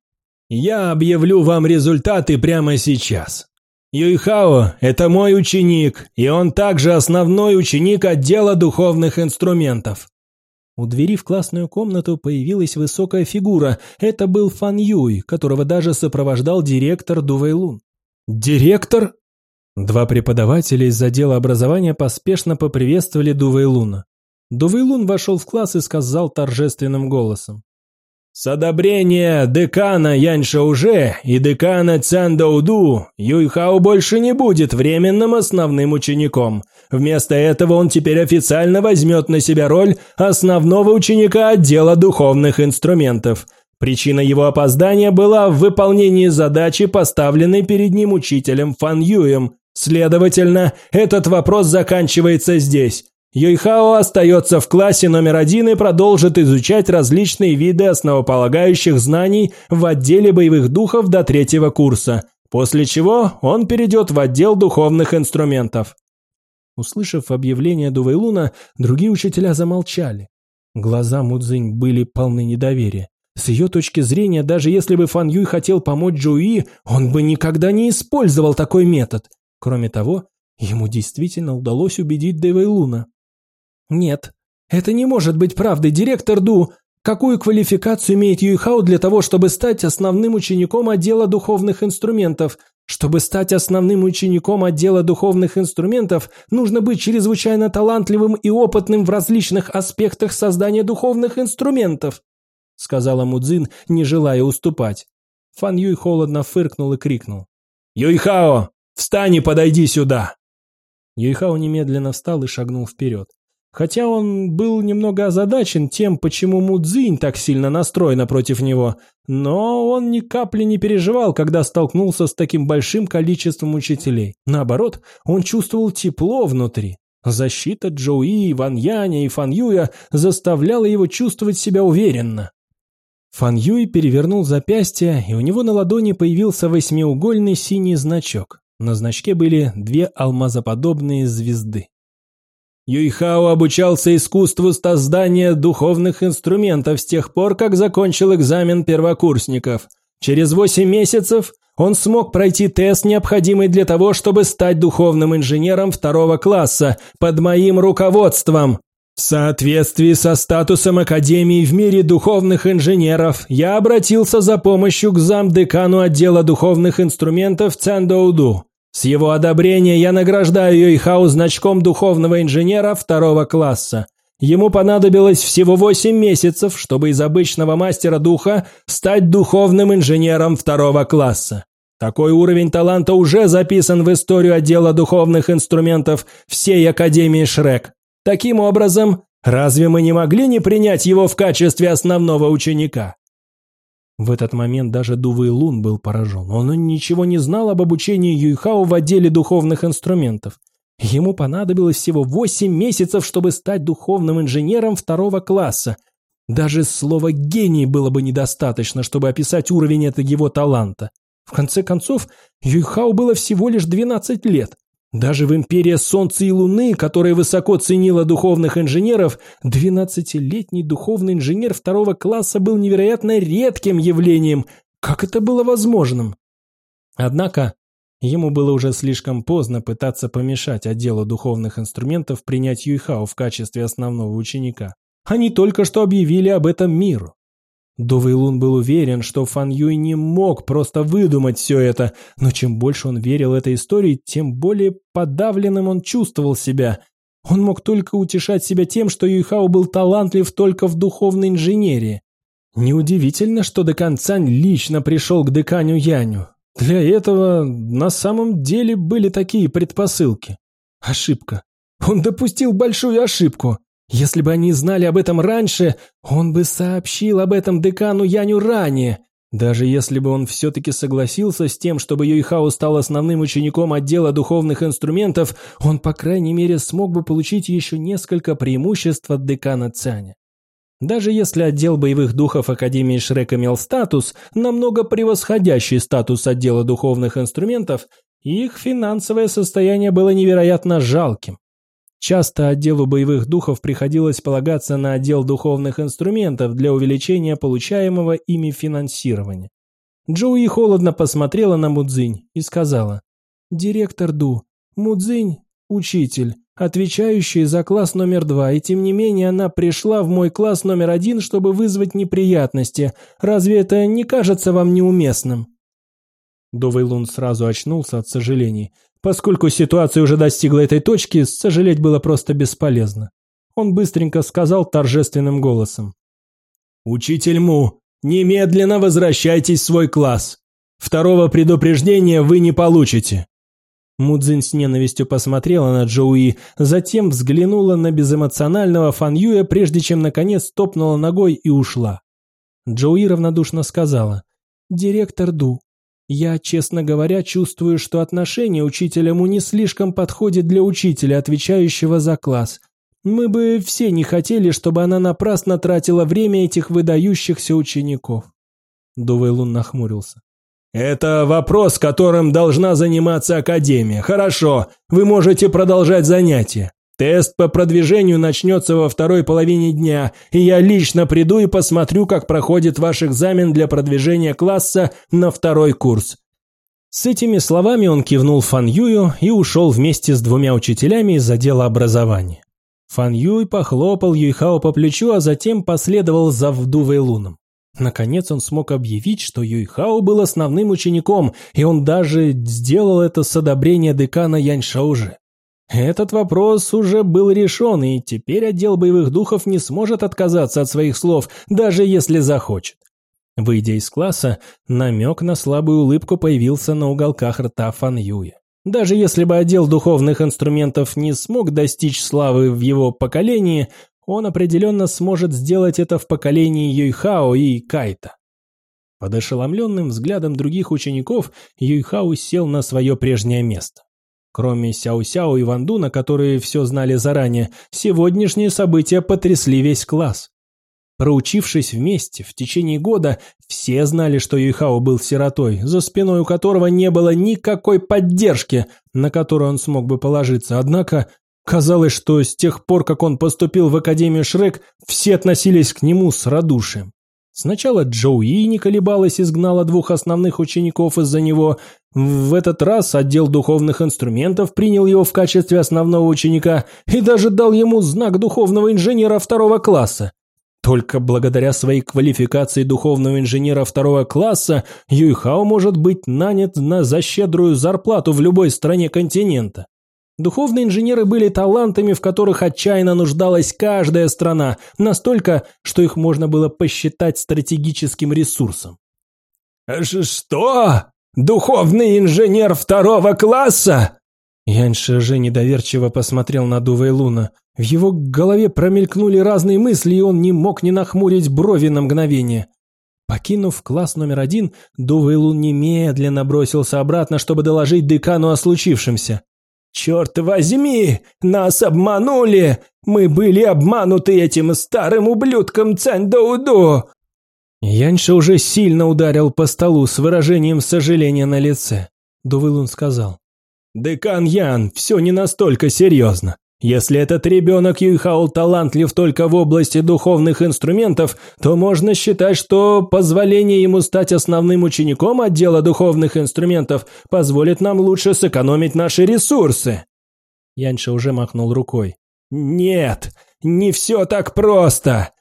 S1: «Я объявлю вам результаты прямо сейчас. Юйхао – это мой ученик, и он также основной ученик отдела духовных инструментов. У двери в классную комнату появилась высокая фигура. Это был Фан Юй, которого даже сопровождал директор Дувейлун. «Директор?» Два преподавателя из отдела образования поспешно поприветствовали Дувейлуна. Дувейлун вошел в класс и сказал торжественным голосом. С одобрения декана Яньша Уже и декана Цандоуду Юйхао больше не будет временным основным учеником. Вместо этого он теперь официально возьмет на себя роль основного ученика отдела духовных инструментов. Причина его опоздания была в выполнении задачи, поставленной перед ним учителем Фан Юем. Следовательно, этот вопрос заканчивается здесь. Юйхао остается в классе номер один и продолжит изучать различные виды основополагающих знаний в отделе боевых духов до третьего курса, после чего он перейдет в отдел духовных инструментов. Услышав объявление Дувейлуна, другие учителя замолчали. Глаза Мудзинь были полны недоверия. С ее точки зрения, даже если бы Фан Юй хотел помочь Джуи, он бы никогда не использовал такой метод. Кроме того, ему действительно удалось убедить Дэвейлуна. «Нет, это не может быть правдой, директор Ду. Какую квалификацию имеет Юйхао для того, чтобы стать основным учеником отдела духовных инструментов? Чтобы стать основным учеником отдела духовных инструментов, нужно быть чрезвычайно талантливым и опытным в различных аспектах создания духовных инструментов», сказала Мудзин, не желая уступать. Фан Юй холодно фыркнул и крикнул. «Юйхао, встань и подойди сюда!» Юйхао немедленно встал и шагнул вперед. Хотя он был немного озадачен тем, почему Мудзинь так сильно настроена против него, но он ни капли не переживал, когда столкнулся с таким большим количеством учителей. Наоборот, он чувствовал тепло внутри. Защита Джоуи, Ван Яня и Фан Юя заставляла его чувствовать себя уверенно. Фан Юй перевернул запястье, и у него на ладони появился восьмиугольный синий значок. На значке были две алмазоподобные звезды. Юйхао обучался искусству создания духовных инструментов с тех пор, как закончил экзамен первокурсников.
S3: Через восемь месяцев он смог пройти тест, необходимый для того, чтобы стать духовным инженером второго класса под моим руководством. В соответствии со статусом Академии в мире духовных инженеров, я обратился за помощью к замдекану отдела духовных инструментов Цендоуду. С его одобрения я награждаю Йойхау значком духовного инженера второго класса. Ему понадобилось всего восемь месяцев, чтобы из обычного мастера духа стать духовным инженером второго класса. Такой уровень таланта уже записан в историю отдела духовных инструментов всей Академии Шрек. Таким образом, разве мы не могли не принять его в качестве основного ученика?
S2: В этот момент даже Дувы Лун был поражен. Он ничего не знал об обучении Юйхао в отделе духовных инструментов. Ему понадобилось всего 8 месяцев, чтобы стать духовным инженером второго класса. Даже слова «гений» было бы недостаточно, чтобы описать уровень этого его таланта. В конце концов, Юйхао было всего лишь 12 лет. Даже в империи Солнца и Луны, которая высоко ценила духовных инженеров, 12-летний духовный инженер второго класса был невероятно редким явлением. Как это было возможным? Однако, ему было уже слишком поздно пытаться помешать отделу духовных инструментов принять Юйхао в качестве основного ученика. Они только что объявили об этом миру. До Вейлун был уверен, что Фан Юй не мог просто выдумать все это, но чем больше он верил этой истории, тем более подавленным он чувствовал себя. Он мог только утешать себя тем, что Юйхао был талантлив только в духовной инженерии. Неудивительно, что Декан Цань лично пришел к деканю Яню. Для этого на самом деле были такие предпосылки. Ошибка. Он допустил большую ошибку. Если бы они знали об этом раньше, он бы сообщил об этом декану Яню ранее. Даже если бы он все-таки согласился с тем, чтобы Юйхао стал основным учеником отдела духовных инструментов, он, по крайней мере, смог бы получить еще несколько преимуществ от декана Цаня. Даже если отдел боевых духов Академии Шрек имел статус, намного превосходящий статус отдела духовных инструментов, их финансовое состояние было невероятно жалким. Часто отделу боевых духов приходилось полагаться на отдел духовных инструментов для увеличения получаемого ими финансирования. Джоуи холодно посмотрела на Мудзинь и сказала, «Директор Ду, Мудзинь – учитель, отвечающий за класс номер два, и тем не менее она пришла в мой класс номер один, чтобы вызвать неприятности. Разве это не кажется вам неуместным?» Довейлун сразу очнулся от сожалений – Поскольку ситуация уже достигла этой точки, сожалеть было просто бесполезно. Он быстренько сказал торжественным голосом.
S3: «Учитель Му, немедленно возвращайтесь в свой класс. Второго предупреждения вы не получите».
S2: Мудзин с ненавистью посмотрела на Джоуи, затем взглянула на безэмоционального Фан Юя, прежде чем наконец топнула ногой и ушла. Джоуи равнодушно сказала, «Директор Ду, я, честно говоря, чувствую, что отношение учителя Му не слишком подходит для учителя, отвечающего за класс. Мы бы все не хотели, чтобы она напрасно тратила время этих выдающихся учеников. Дувейлун нахмурился.
S3: «Это вопрос, которым должна заниматься Академия. Хорошо, вы можете продолжать занятия. Тест по продвижению начнется во второй половине дня, и я лично приду и посмотрю, как проходит ваш экзамен для продвижения класса на второй курс».
S2: С этими словами он кивнул Фан Юю и ушел вместе с двумя учителями из отдела образования. Фан Юй похлопал Юйхао по плечу, а затем последовал за Вду Вэйлуном. Наконец он смог объявить, что Юйхао был основным учеником, и он даже сделал это с одобрения декана Янь Шаужи. Этот вопрос уже был решен, и теперь отдел боевых духов не сможет отказаться от своих слов, даже если захочет. Выйдя из класса, намек на слабую улыбку появился на уголках рта Фан Юя. Даже если бы отдел духовных инструментов не смог достичь славы в его поколении, он определенно сможет сделать это в поколении Юйхао и Кайта. Под ошеломленным взглядом других учеников Юйхао сел на свое прежнее место. Кроме Сяо-Сяо и Вандуна, которые все знали заранее, сегодняшние события потрясли весь класс. Проучившись вместе в течение года, все знали, что Юйхао был сиротой, за спиной у которого не было никакой поддержки, на которую он смог бы положиться. Однако казалось, что с тех пор, как он поступил в Академию Шрек, все относились к нему с радушием.
S1: Сначала Джоуи не колебалась и сгнала двух основных учеников из-за него. В этот раз отдел духовных инструментов принял его в качестве основного ученика и даже дал ему знак духовного инженера второго класса. Только благодаря своей квалификации духовного инженера второго класса Юйхао может быть нанят на за зарплату в любой стране континента. Духовные инженеры были талантами, в которых отчаянно нуждалась каждая страна, настолько, что их можно было посчитать стратегическим ресурсом.
S3: «Что? Духовный инженер второго класса?»
S1: Яньша же недоверчиво посмотрел на Дува и Луна. В его голове промелькнули разные мысли, и он не мог не нахмурить брови на мгновение. Покинув класс номер один, Дувейлун немедленно бросился обратно, чтобы доложить декану о случившемся.
S3: «Черт возьми! Нас обманули! Мы были обмануты этим старым ублюдком Цендоуду!»
S1: Яньша уже сильно ударил по столу с выражением сожаления на лице. Дувылун сказал.
S3: «Декан Ян, все не настолько серьезно. Если этот ребенок Юйхаул талантлив только в области духовных инструментов, то можно считать, что позволение ему стать основным учеником отдела духовных инструментов позволит нам лучше сэкономить наши ресурсы.
S1: Яньша уже махнул рукой.
S3: Нет, не все так просто.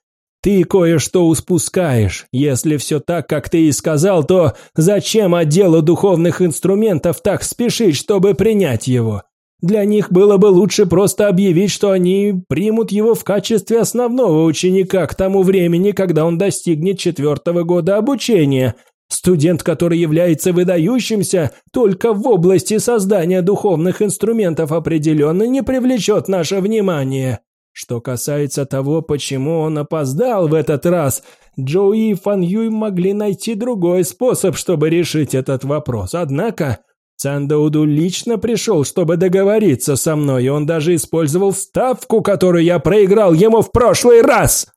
S3: Ты кое-что успускаешь. Если все так, как ты и сказал, то зачем отделу духовных инструментов так спешить, чтобы принять его? Для них было бы лучше просто объявить, что они примут его в качестве основного ученика к тому времени, когда он достигнет четвертого года обучения. Студент, который является выдающимся только в области создания духовных инструментов, определенно не привлечет наше внимание. Что касается того, почему он опоздал в этот раз, Джоуи и Фан Юй могли найти другой способ, чтобы решить этот вопрос. Однако Цандауду лично пришел, чтобы договориться со мной, и он даже использовал ставку, которую я проиграл ему в прошлый раз.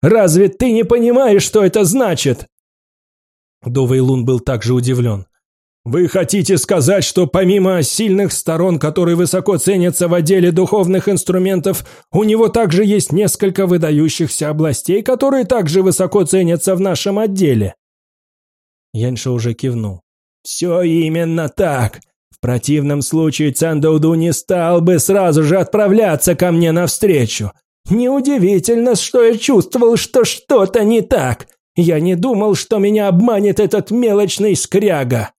S3: Разве ты не понимаешь, что это значит?»
S1: Довей Лун был также удивлен.
S3: «Вы хотите сказать, что помимо сильных сторон, которые высоко ценятся в отделе духовных инструментов, у него также есть несколько выдающихся областей, которые также высоко ценятся в нашем отделе?»
S1: Яньша уже кивнул.
S3: «Все именно так. В противном случае Цандауду не стал бы сразу же отправляться ко мне навстречу. Неудивительно, что я чувствовал, что что-то не так. Я не думал, что меня обманет этот мелочный скряга».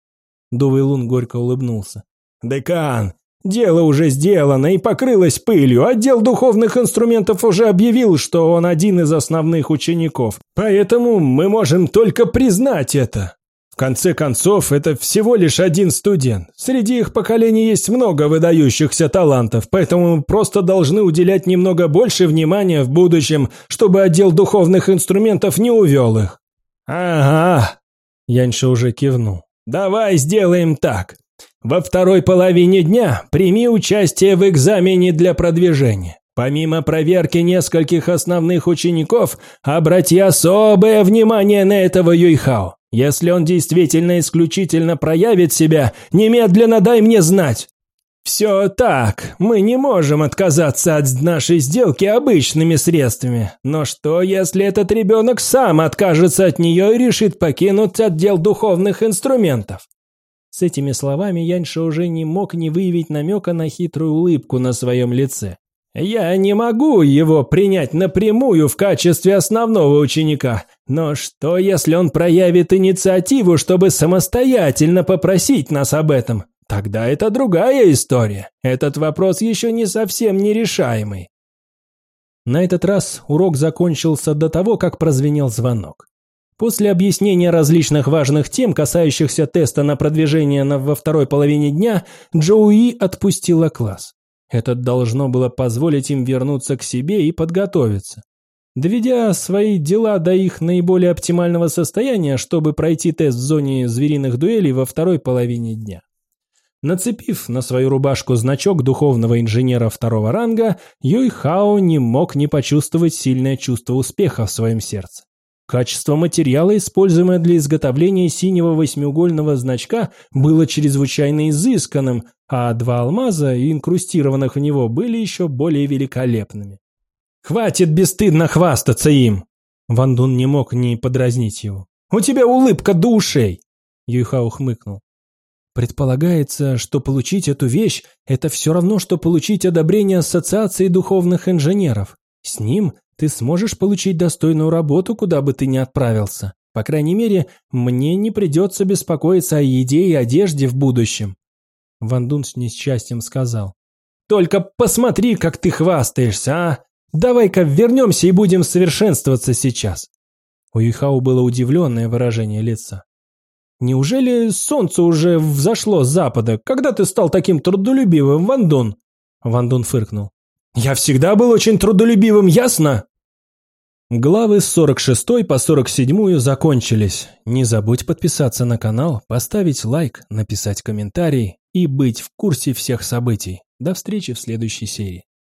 S1: Дувейлун горько улыбнулся.
S3: «Декан, дело уже сделано и покрылось пылью. Отдел духовных инструментов уже объявил, что он один из основных учеников. Поэтому мы можем только признать это конце концов, это всего лишь один студент. Среди их поколений есть много выдающихся талантов, поэтому мы просто должны уделять немного больше внимания в будущем, чтобы отдел духовных инструментов не увел их. Ага, Яньша уже кивнул. Давай сделаем так. Во второй половине дня прими участие в экзамене для продвижения. Помимо проверки нескольких основных учеников, обрати особое внимание на этого Юйхао. Если он действительно исключительно проявит себя, немедленно дай мне знать. Все так, мы не можем отказаться от нашей сделки обычными средствами. Но что, если этот ребенок сам откажется от нее и решит покинуть отдел духовных инструментов? С этими словами Яньша уже не мог не выявить намека на хитрую улыбку на своем лице. Я не могу его принять напрямую в качестве основного ученика, но что, если он проявит инициативу, чтобы самостоятельно попросить нас об этом? Тогда это другая история. Этот вопрос еще не совсем нерешаемый.
S1: На этот раз урок закончился до того, как прозвенел звонок. После объяснения различных важных тем, касающихся теста на продвижение во второй половине дня, Джоуи отпустила класс. Это должно было позволить им вернуться к себе и подготовиться. Доведя свои дела до их наиболее оптимального состояния, чтобы пройти тест в зоне звериных дуэлей во второй половине дня. Нацепив на свою рубашку значок духовного инженера второго ранга, Юй Хао не мог не почувствовать сильное чувство успеха в своем сердце. Качество материала, используемое для изготовления синего восьмиугольного значка, было чрезвычайно изысканным, а два алмаза, инкрустированных в него, были еще более великолепными.
S3: «Хватит бесстыдно хвастаться им!»
S1: Ван Дун не мог не подразнить его.
S3: «У тебя улыбка до ушей!»
S1: Хмыкнул.
S2: Предполагается, что получить эту вещь – это все равно, что получить одобрение Ассоциации духовных инженеров. С ним ты сможешь получить достойную работу, куда бы ты ни отправился. По крайней мере, мне не придется беспокоиться о еде и одежде в будущем.
S1: Ван Дун с несчастьем сказал.
S3: «Только посмотри, как ты хвастаешься, а! Давай-ка вернемся и будем совершенствоваться сейчас!»
S1: У Юхау было удивленное выражение лица.
S3: «Неужели солнце уже взошло с запада, когда ты стал таким трудолюбивым, Ван Дун?»
S1: Ван Дун фыркнул.
S3: «Я всегда был очень трудолюбивым, ясно?»
S1: Главы с 46 по 47 закончились. Не забудь подписаться на канал, поставить лайк, написать комментарий и быть в курсе всех событий. До встречи в следующей серии.